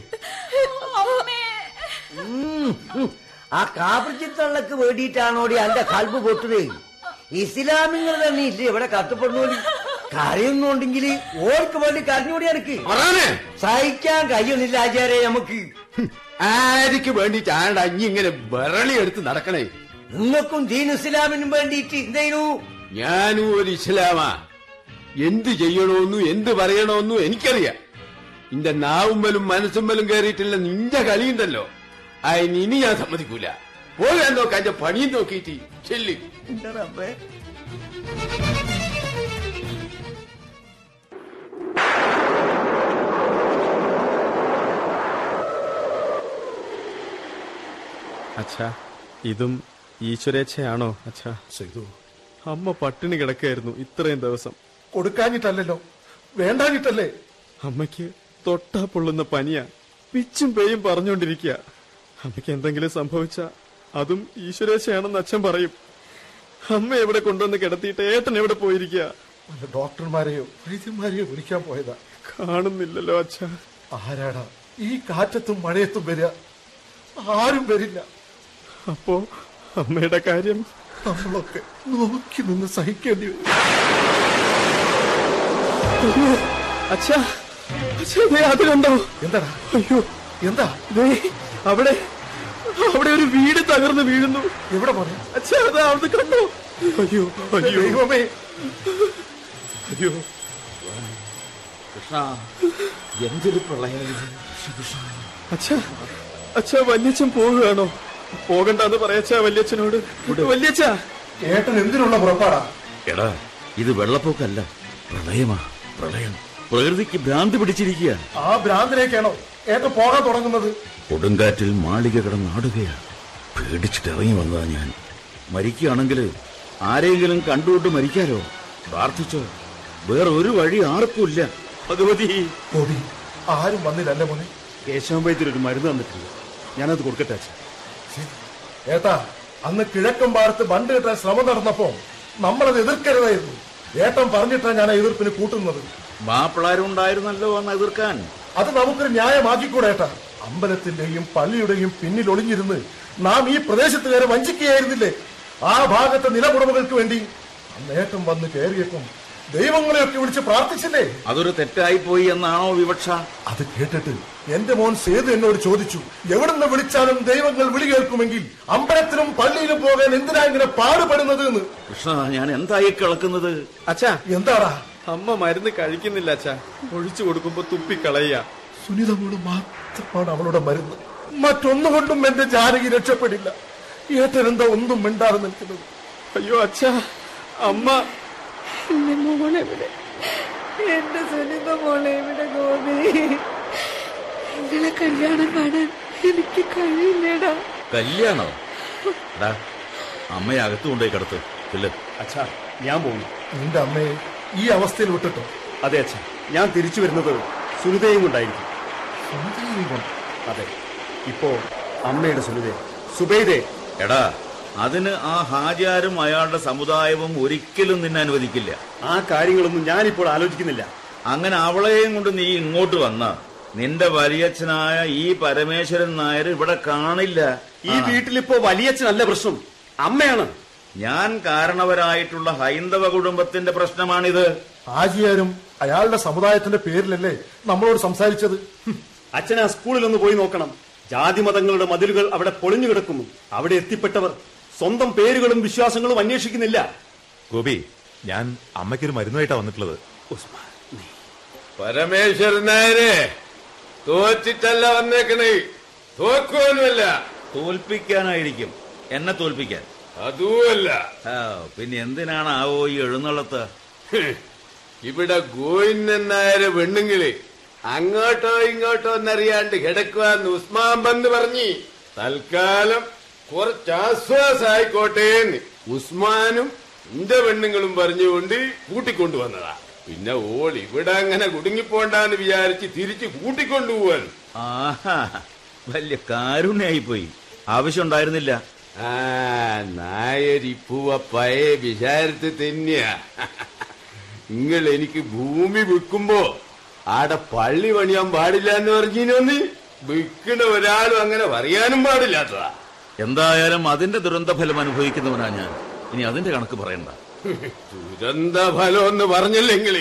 ആ കാപ്രിച്ചിത്തള്ളക്ക് വേണ്ടിയിട്ടാണോടി അന്റെ കൽബ് പൊട്ടത് ഇസ്ലാമിങ്ങൾ തന്നെ ഇല്ല ഇവിടെ കത്തപ്പെടുന്നു കരയുന്നുണ്ടെങ്കിൽ ഓർക്ക് വേണ്ടി കരഞ്ഞോടി എനിക്ക് സഹിക്കാൻ കഴിയുന്നില്ല ആചാര്യ നമുക്ക്. ആർക്ക് വേണ്ടിട്ടാണ് അഞ്ഞി ഇങ്ങനെ വിരളി എടുത്ത് നടക്കണേ? നിങ്ങൾക്കും ദീൻ ഇസ്ലാമിനും വേണ്ടിയിട്ട് എന്തേനു? ഞാനും ഒരു ഇസ്ലാമാ. എന്ത് ചെയ്യണോന്നും എന്ത് പറയണോന്നും എനിക്കറിയാം. നിന്റെ നാവുമ്പലും മനസ്സുമ്പലും കയറിയിട്ടില്ല നിന്റെ കളിയുണ്ടല്ലോ. അതിന് ഇനി ഞാൻ സമ്മതിക്കൂല. പോകാൻ നോക്കാം എന്റെ പണിയും നോക്കിയിട്ട് ചെല്ലി. അച്ഛാ ഇതും ഈശ്വരേച്ഛയാണോ അച്ഛാ? ചെയ്തു. അമ്മ പട്ടിണി കിടക്കായിരുന്നു ഇത്രയും ദിവസം. കൊടുക്കാഞ്ഞിട്ടല്ലല്ലോ വേണ്ടാഞ്ഞിട്ടല്ലേ? അമ്മയ്ക്ക് തൊട്ടാ പൊള്ളുന്ന പനിയാ. പിച്ചും പേയും പറഞ്ഞുകൊണ്ടിരിക്കുക. അമ്മയ്ക്ക് എന്തെങ്കിലും സംഭവിച്ച അതും ഈശ്വരേച്ഛയാണെന്ന് അച്ഛൻ പറയും. അമ്മ എവിടെ കൊണ്ടുവന്ന് കിടത്തിയിട്ട് ഏട്ടൻ എവിടെ പോയിരിക്കുക? ഡോക്ടർമാരെയോ വൈദ്യന്മാരെയോ വിളിക്കാൻ പോയതാ. കാണുന്നില്ലല്ലോ അച്ഛാ. ആരാടാ? ഈ കാറ്റത്തും മഴയത്തും വരിക. ആരും വരില്ല. അപ്പോ അമ്മയുടെ കാര്യം നമ്മളൊക്കെ നോക്കി നിന്ന് സഹിക്കേണ്ടി വരും. അയ്യോ അച്ഛാ അച്ഛാ ദേ അത് കണ്ടോ? എന്താടാ? അയ്യോ എന്താ? ദേ അവിടെ അവിടെ ഒരു വീട് തകർന്ന് വീഴുന്നു. എവിടെ പോന്നെ? അച്ഛാ അത് അവിടെ കണ്ടോ? അയ്യോ അയ്യോ. ദൈവമേ. അയ്യോ. കൃഷ്ണ എന്തൊരു പ്രളയം അച്ഛാ അച്ഛാ വല്യച്ഛൻ പോവുകയാണോ? പോകണ്ടെന്ന് പറയച്ചാ വല്യച്ഛനോട്? വല്യച്ഛ! ഏട്ടൻ എന്തിനുള്ള പുറപ്പാടാ? എടാ ഇത് വെള്ളപ്പൊക്കല്ല. പ്രളയമാ. പ്രളയം. പ്രകൃതിക്ക് ഭ്രാന്തി പിടിച്ചിരിക്കുക ആ ഭ്രാന്തിലേക്കാണോ ഏട്ടൻ പോകാൻ തുടങ്ങുന്നത്? കൊടുങ്കാറ്റിൽ മാളിക കിടന്നാടുകയാണ് പേടിച്ചിട്ട് ഇറങ്ങി വന്നതാ ഞാൻ. മരിക്കുകയാണെങ്കിൽ ആരെങ്കിലും കണ്ടുകൊണ്ട് മരിക്കാലോ? പ്രാർത്ഥിച്ചോ? വേറെ ഒരു വഴി ആർക്കുമില്ല ഭഗവതി! ഗോപി ആരും വന്നില്ലല്ലേ മോനെ? കേശവൻ വൈദ്യർ ഒരു മരുന്ന് തന്നിട്ടില്ല ഞാനത് കൊടുക്കട്ടെ അച്ഛൻ ഏട്ടാ അന്ന് കിഴക്കും ഭാഗത്ത് ബണ്ട് കിട്ടാൻ ശ്രമം നടന്നപ്പോ നമ്മളത് എതിർക്കരുതായിരുന്നു. ഏട്ടൻ പറഞ്ഞിട്ടാണ് ഞാൻ എതിർപ്പിന് കൂട്ടുന്നത്. മാപ്പിളാരുണ്ടായിരുന്നല്ലോ അന്ന് എതിർക്കാൻ. അത് നമുക്കൊരു ന്യായമാക്കിക്കൂടെ ഏട്ടാ. അമ്പലത്തിന്റെയും പള്ളിയുടെയും പിന്നിൽ ഒളിഞ്ഞിരുന്ന് നാം ഈ പ്രദേശത്തുകാരെ വഞ്ചിക്കുകയായിരുന്നില്ലേ? ആ ഭാഗത്തെ നിലപുറമകൾക്ക് വേണ്ടി അന്ന് ഏട്ടൻ വന്ന് കയറിയപ്പം ദൈവങ്ങളെയൊക്കെ വിളിച്ച് പ്രാർത്ഥിച്ചില്ലേ? അതൊരു തെറ്റായി പോയി എന്നാണോ വിവക്ഷ? അത് കേട്ടിട്ട് എന്റെ മോൻ സേതു എന്നോട് ചോദിച്ചു എവിടുന്ന് വിളിച്ചാലും ദൈവങ്ങൾ വിളി കേൾക്കുമെങ്കിൽ അമ്പലത്തിലും പള്ളിയിലും പോകാൻ എന്തിനാ ഇങ്ങനെ പാടുപെടുന്നത് എന്ന്? കൃഷ്ണ ഞാൻ എന്തായി കിളക്കുന്നത്? അച്ഛാ. എന്താടാ? അമ്മ മരുന്ന് കഴിക്കുന്നില്ല അച്ഛാ. ഒഴിച്ചു കൊടുക്കുമ്പോ തുപ്പിക്കളയ. സുനിത മോൾ മാത്രമാണ് അവളുടെ മരുന്ന്. മറ്റൊന്നുകൊണ്ടും എന്റെ ജാനകി രക്ഷപ്പെടില്ല. ഏട്ടനെന്താ ഒന്നും മിണ്ടാതെ നിൽക്കുന്നത്? അയ്യോ അച്ഛാ. അമ്മ എന്റെ മോളെവിടെ എന്റെ സുനിത മോളെ ഇവിടെ ഗോപി. നിങ്ങളെ കല്യാണം കാണാൻ എനിക്ക് കഴിയില്ലടാ. കല്യാണോ? എടാ അമ്മയെ അകത്ത് കൊണ്ടുപോയി കിടത്ത് ഇല്ല അച്ഛാ ഞാൻ പോകുന്നു നിന്റെ അമ്മയെ ഈ അവസ്ഥയിൽ വിട്ടിട്ടോ? അതെ അച്ഛാ ഞാൻ തിരിച്ചു വരുന്നത് സുനിതയും കൊണ്ടായിരിക്കും. സുനിതയെയും കൊണ്ട്. അതെ ഇപ്പോ അമ്മയുടെ സുനിത സുബൈദേ. എടാ അതിന് ആ ഹാജിയാരും അയാളുടെ സമുദായവും ഒരിക്കലും നിന്നെ അനുവദിക്കില്ല. ആ കാര്യങ്ങളൊന്നും ഞാനിപ്പോൾ ആലോചിക്കുന്നില്ല. അങ്ങനെ അവളെയും കൊണ്ട് നീ ഇങ്ങോട്ട് വന്ന നിന്റെ വലിയച്ഛനായ ഈ പരമേശ്വരൻ നായർ ഇവിടെ കാണില്ല. ഈ വീട്ടിലിപ്പോ വലിയച്ഛനല്ല പ്രശ്നം. അമ്മയാണ്. ഞാൻ കാരണവരായിട്ടുള്ള ഹൈന്ദവ കുടുംബത്തിന്റെ പ്രശ്നമാണിത്. ആജിയാരും അയാളുടെ സമുദായത്തിന്റെ പേരിലല്ലേ നമ്മളോട് സംസാരിച്ചത്? അച്ഛൻ ആ സ്കൂളിലൊന്ന് പോയി നോക്കണം. ജാതി മതങ്ങളുടെ മതിലുകൾ അവിടെ പൊളിഞ്ഞു കിടക്കുന്നു. അവിടെ എത്തിപ്പെട്ടവർ സ്വന്തം പേരുകളും വിശ്വാസങ്ങളും അന്വേഷിക്കുന്നില്ല. ഗോപി ഞാൻ അമ്മയ്ക്കൊരു മരുന്നുമായിട്ടാ വന്നിട്ടുള്ളത്. പരമേശ്വരൻ നായരെ തോറ്റിട്ടല്ല വന്നേക്കണേ. തോക്കുവൊന്നുമല്ല തോൽപ്പിക്കാനായിരിക്കും. എന്നെ തോൽപ്പിക്കാൻ. അതുമല്ല. പിന്നെ എന്തിനാണ് ആവോ ഈ എഴുന്നള്ളത്ത്? ഇവിടെ ഗോയിന്നായ പെണ്ണുങ്ങൾ അങ്ങോട്ടോ ഇങ്ങോട്ടോ എന്നറിയാണ്ട് കിടക്കുവാന്ന് ഉസ്മാൻ ബന്ദ് പറഞ്ഞു തൽക്കാലം കുറച്ച് ആശ്വാസമായിക്കോട്ടെ എന്ന് ഉസ്മാനും എന്റെ പെണ്ണുങ്ങളും പറഞ്ഞുകൊണ്ട് കൂട്ടിക്കൊണ്ടുവന്നതാ. പിന്നെ ഓൾ ഇവിടെ അങ്ങനെ കുടുങ്ങിപ്പോണ്ടാന്ന് വിചാരിച്ച് തിരിച്ച് കൂട്ടിക്കൊണ്ടുപോവാൻ. ആഹാ വലിയ കാരുണ്യായി പോയി ആവശ്യമുണ്ടായിരുന്നില്ല. ആ നായരിപ്പൂവ പഴയ വിചാരത്തിൽ തന്നെയാ. നിങ്ങൾ എനിക്ക് ഭൂമി വിൽക്കുമ്പോ ആടെ പള്ളി പണിയാൻ പാടില്ല എന്ന് പറഞ്ഞിനൊന്ന് വിൽക്കുന്ന ഒരാളും അങ്ങനെ പറയാനും പാടില്ലാത്തതാ. എന്തായാലും അതിന്റെ ദുരന്തഫലം അനുഭവിക്കുന്നവനാ ഞാൻ. ഇനി അതിന്റെ കണക്ക് പറയണ്ട. ദുരന്ത ഫലം എന്ന് പറഞ്ഞില്ലെങ്കിൽ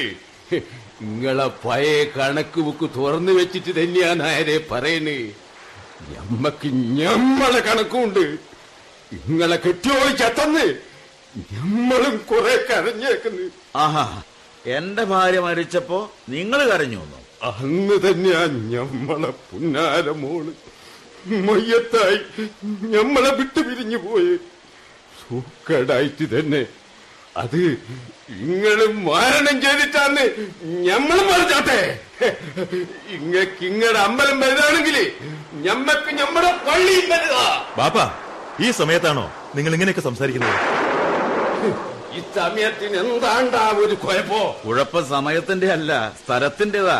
നിങ്ങളെ പഴയ കണക്ക് ബുക്ക് തുറന്നു വെച്ചിട്ട് തന്നെയാ നായരെ പറയണേ. ഞമ്മക്ക് ഞമ്മളെ കണക്കുണ്ട്. നിങ്ങളെ കെട്ടിയോളിച്ചത്തന്ന് ഞമ്മളും കുറെ കരഞ്ഞേക്കുന്നു. ആഹാ എന്റെ ഭാര്യ മരിച്ചപ്പോ നിങ്ങൾ കരഞ്ഞു വന്നു? അന്ന് തന്നെയാ ഞമ്മളെ പുന്നാര മോൾ. മയ്യത്തായി ഞമ്മളെ വിട്ടു പിരിഞ്ഞു പോയി. സൂക്കടായിട്ട് തന്നെ അത് ഇങ്ങളും മാരണം ചെയ്തിട്ടാന്ന് ഞമ്മളും പറഞ്ഞാട്ടെ ഇങ്ങക്ക് ഇങ്ങടെ അമ്പലം വലുതാണെങ്കിൽ ഞമ്മക്ക് ഞമ്മടെ പള്ളിയും വലുതാ. ബാപ്പാ ഈ സമയത്താണോ നിങ്ങൾ ഇങ്ങനെയൊക്കെ സംസാരിക്കുന്നത്? ഈ സമയത്തിന് എന്താണ്ടാ ഒരു കുഴപ്പോ? കുഴപ്പ സമയത്തിന്റെ അല്ല സ്ഥലത്തിന്റേതാ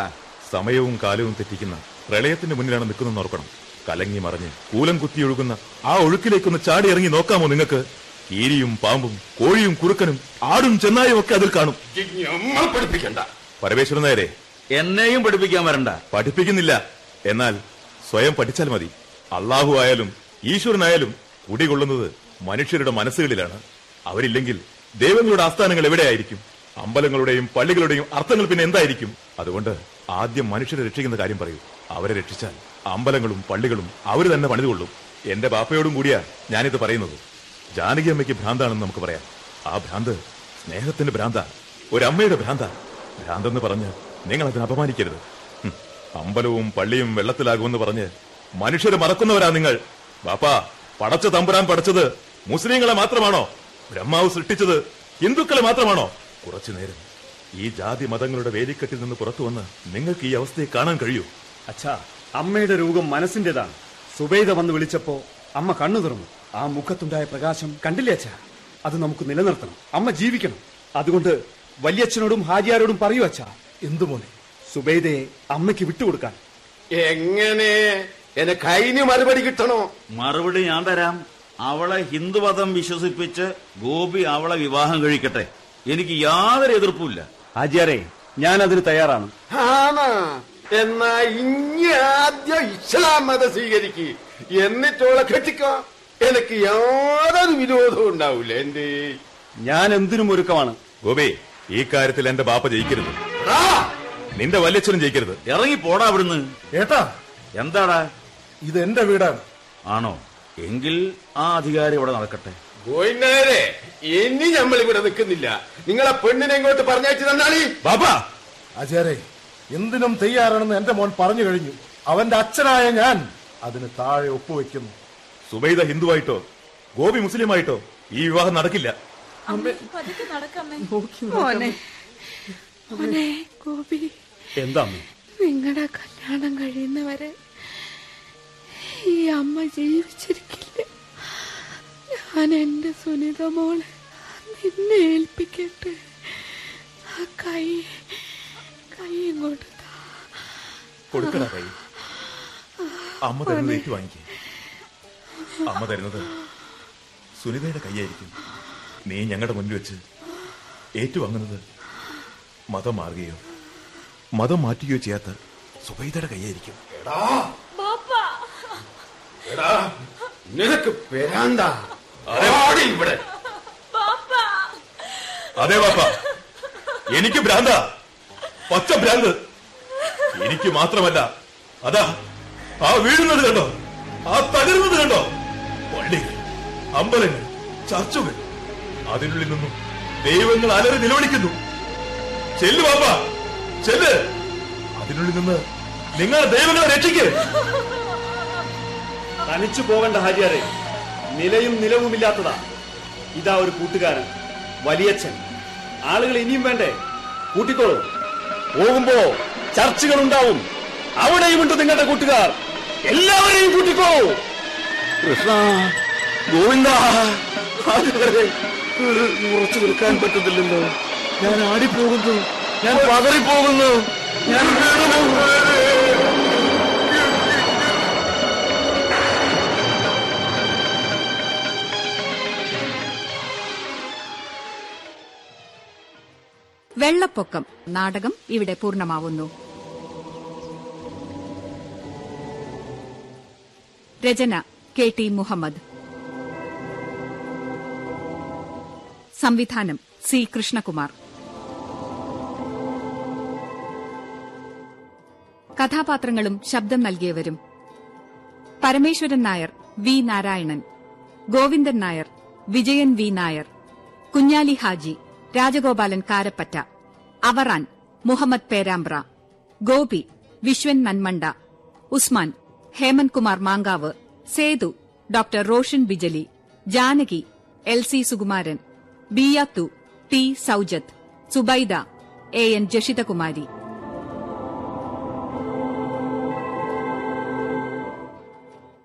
സമയവും കാലവും തെറ്റിക്കുന്ന പ്രളയത്തിന്റെ മുന്നിലാണ് നിൽക്കുന്നത് ഓർക്കണം. കലങ്ങി മറിഞ്ഞ് കൂലം കുത്തിയൊഴുകുന്ന ആ ഒഴുക്കിലേക്കൊന്ന് ചാടി ഇറങ്ങി നോക്കാമോ നിങ്ങൾക്ക്? കീരിയും പാമ്പും കോഴിയും കുറുക്കനും ആടും ചെന്നായും ഒക്കെ അതിൽ കാണും. പഠിപ്പിക്കണ്ട. പരമേശ്വരൻ നേരെ എന്നെയും പഠിപ്പിക്കാൻ വരണ്ട. പഠിപ്പിക്കുന്നില്ല. എന്നാൽ സ്വയം പഠിച്ചാൽ മതി. അള്ളാഹു ആയാലും ഈശ്വരനായാലും കുടികൊള്ളുന്നത് മനുഷ്യരുടെ മനസ്സുകളിലാണ്. അവരില്ലെങ്കിൽ ദൈവങ്ങളുടെ ആസ്ഥാനങ്ങൾ എവിടെയായിരിക്കും? അമ്പലങ്ങളുടെയും പള്ളികളുടെയും അർത്ഥങ്ങൾ പിന്നെ എന്തായിരിക്കും? അതുകൊണ്ട് ആദ്യം മനുഷ്യരെ രക്ഷിക്കുന്ന കാര്യം പറയൂ. അവരെ രക്ഷിച്ചാൽ അമ്പലങ്ങളും പള്ളികളും അവർ തന്നെ പണിതുകൊള്ളും. എന്റെ ബാപ്പയോടും കൂടിയാ ഞാനിത് പറയുന്നത്. ജാനകി അമ്മയ്ക്ക് ഭ്രാന്താണെന്ന് നമുക്ക് പറയാം. ആ ഭ്രാന്ത് സ്നേഹത്തിന്റെ ഭ്രാന്ത. ഒരമ്മയുടെ ഭ്രാന്ത. ഭ്രാന്തെന്ന് പറഞ്ഞ് നിങ്ങൾ അതിനെ അപമാനിക്കരുത് അമ്പലവും പള്ളിയും വെള്ളത്തിലാകുമെന്ന് പറഞ്ഞ് മനുഷ്യരെ മറക്കുന്നവരാ നിങ്ങൾ. ബാപ്പാ പടച്ച തമ്പുരാൻ പടച്ചത് മുസ്ലിങ്ങളെ മാത്രമാണോ? ബ്രഹ്മാവ് സൃഷ്ടിച്ചത് ഹിന്ദുക്കളെ മാത്രമാണോ? കുറച്ചു നേരം ഈ ജാതി മതങ്ങളുടെ വേലിക്കെട്ടിൽ നിന്ന് പുറത്തു വന്ന് നിങ്ങൾക്ക് ഈ അവസ്ഥയെ കാണാൻ കഴിയൂ. അച്ഛാ അമ്മയുടെ രൂപം മനസ്സിന്റേതാണ്. സുബൈദ വന്ന് വിളിച്ചപ്പോ അമ്മ കണ്ണു തുറന്നു. ആ മുഖത്തുണ്ടായ പ്രകാശം കണ്ടില്ലേ അച്ഛാ? അത് നമുക്ക് നിലനിർത്തണം. അമ്മ ജീവിക്കണം. അതുകൊണ്ട് വലിയച്ഛനോടും ഹാജിയാരോടും പറയൂ അച്ഛാ. എന്തുപോലെ മോനെ? സുബൈദയെ അമ്മയ്ക്ക് വിട്ടുകൊടുക്കാൻ. എങ്ങനെ? എന്നെ കഴിഞ്ഞ് മറുപടി കിട്ടണോ? മറുപടി ഞാൻ തരാം. അവളെ ഹിന്ദുമതം വിശ്വസിപ്പിച്ച് ഗോപി അവളെ വിവാഹം കഴിക്കട്ടെ. എനിക്ക് യാതൊരു എതിർപ്പുമില്ല ഹാജിയാരെ ഞാൻ അതിന് തയ്യാറാണ്. ആണാ. എന്നാ ഇനി ആദ്യം ഇസ്ലാം മതം സ്വീകരിക്ക്. എന്നിട്ടോളെ കെട്ടിക്കോ. എനിക്ക് യാതൊരു വിരോധവും ഉണ്ടാവൂല. എന്റെ ഞാൻ എന്തിനും ഒരുക്കമാണ്. ഗോപി ഈ കാര്യത്തിൽ എന്റെ ബാപ്പ ജയിക്കരുത്. നിന്റെ വല്യച്ഛനും ജയിക്കരുത്. ഇറങ്ങി പോടാ അവിടുന്ന്. ഏട്ടാ. എന്താടാ? ഇത് എന്റെ വീടാണ്. ആണോ? എങ്കിൽ ആ അധികാരി ഇവിടെ നടക്കട്ടെ. ഗോയിന്നേരെ ഇനി നമ്മൾ ഇവിടെ നിൽക്കുന്നില്ല. നിങ്ങളെ പെണ്ണിനെ ഇങ്ങോട്ട് പറഞ്ഞയച്ചു തന്നാളി. ബാബാ ആചാരെ എന്തിനും തയ്യാറാണെന്ന് എന്റെ മോൻ പറഞ്ഞു കഴിഞ്ഞു. അവന്റെ അച്ഛനായ ഞാൻ അതിന് താഴെ ഒപ്പുവെക്കുന്നു. സുബൈദ ഹിന്ദുവായിട്ടോ? ഗോപി മുസ്ലിമായിട്ടോ? ഈ വിവാഹം നടക്കില്ല. ഗോപി. എന്താ അമ്മേ? നിങ്ങളുടെ കല്യാണം കഴിയുന്നവരെ ഈ അമ്മ ജീവിച്ചിരിക്കില്ല? ഞാൻ എന്റെ സുനിത മോളെ നിന്നെ ഏൽപ്പിക്കട്ടെ. ആ കൈ ഇങ്ങോട്ട് താ. കൊടുക്കട കൈ അമ്മ തരുന്നത് ഏറ്റു വാങ്ങിക്കേ. അമ്മ തരുന്നത് സുനിതയുടെ കൈയായിരിക്കും. നീ ഞങ്ങളുടെ മുന്നിൽ വെച്ച് ഏറ്റുവാങ്ങുന്നത് മതം മാറുകയോ മതം മാറ്റുകയോ ചെയ്യാത്ത സുബൈദയുടെ കൈയായിരിക്കും. എടാ. നിനക്ക് ഇവിടെ. അതെ ബാപ്പ. എനിക്ക് ഭ്രാന്ത. പച്ച ഭ്രാന്ത്. എനിക്ക് മാത്രമല്ല. അതാ ആ വീഴുന്നത് കണ്ടോ? ആ തകരുന്നത് കണ്ടോ? പള്ളികൾ അമ്പലങ്ങൾ ചർച്ചുകൾ. അതിനുള്ളിൽ നിന്നും ദൈവങ്ങൾ അലറി നിലവിളിക്കുന്നു. ചെല്ലു ബാപ്പ ചെല്ല്. അതിനുള്ളിൽ നിന്ന് നിങ്ങൾ ദൈവങ്ങളെ രക്ഷിക്ക്. തനിച്ചു പോകണ്ട ഹാജിയാരെ നിലയും നിലവുമില്ലാത്തതാ. ഇതാ ഒരു കൂട്ടുകാരൻ വലിയച്ഛൻ. ആളുകൾ ഇനിയും വേണ്ടേ? കൂട്ടിക്കോളൂ. പോകുമ്പോ ചർച്ചകൾ ഉണ്ടാവും അവിടെയുമുണ്ട് നിങ്ങളുടെ കൂട്ടുകാർ. എല്ലാവരെയും കൂട്ടിക്കോ. കൃഷ്ണ ഗോവിന്ദ ഉറച്ചു നിൽക്കാൻ പറ്റത്തില്ലല്ലോ. ഞാൻ ആടിപ്പോകുന്നു. ഞാൻ പതറിപ്പോകുന്നു. ഞാൻ. വെള്ളപ്പൊക്കം നാടകം ഇവിടെ പൂർണമാവുന്നു. രചന കെ ടി മുഹമ്മദ്. സംവിധാനം സി കൃഷ്ണകുമാർ. കഥാപാത്രങ്ങളും ശബ്ദം നൽകിയവരും Parameswaran Nair V Narayanan Govindan Nair Vijayan V Nair Kunjali Haji Rajagopalan Karappatta Avaran Muhammad Perambra Gopi Viswan Nanmanda Usman Hemanth Kumar Mankavu Sethu doctor Roshan Bijili Janaki L C Sukumaran Biyathu T Soujath Subaida A N Jashithakumari.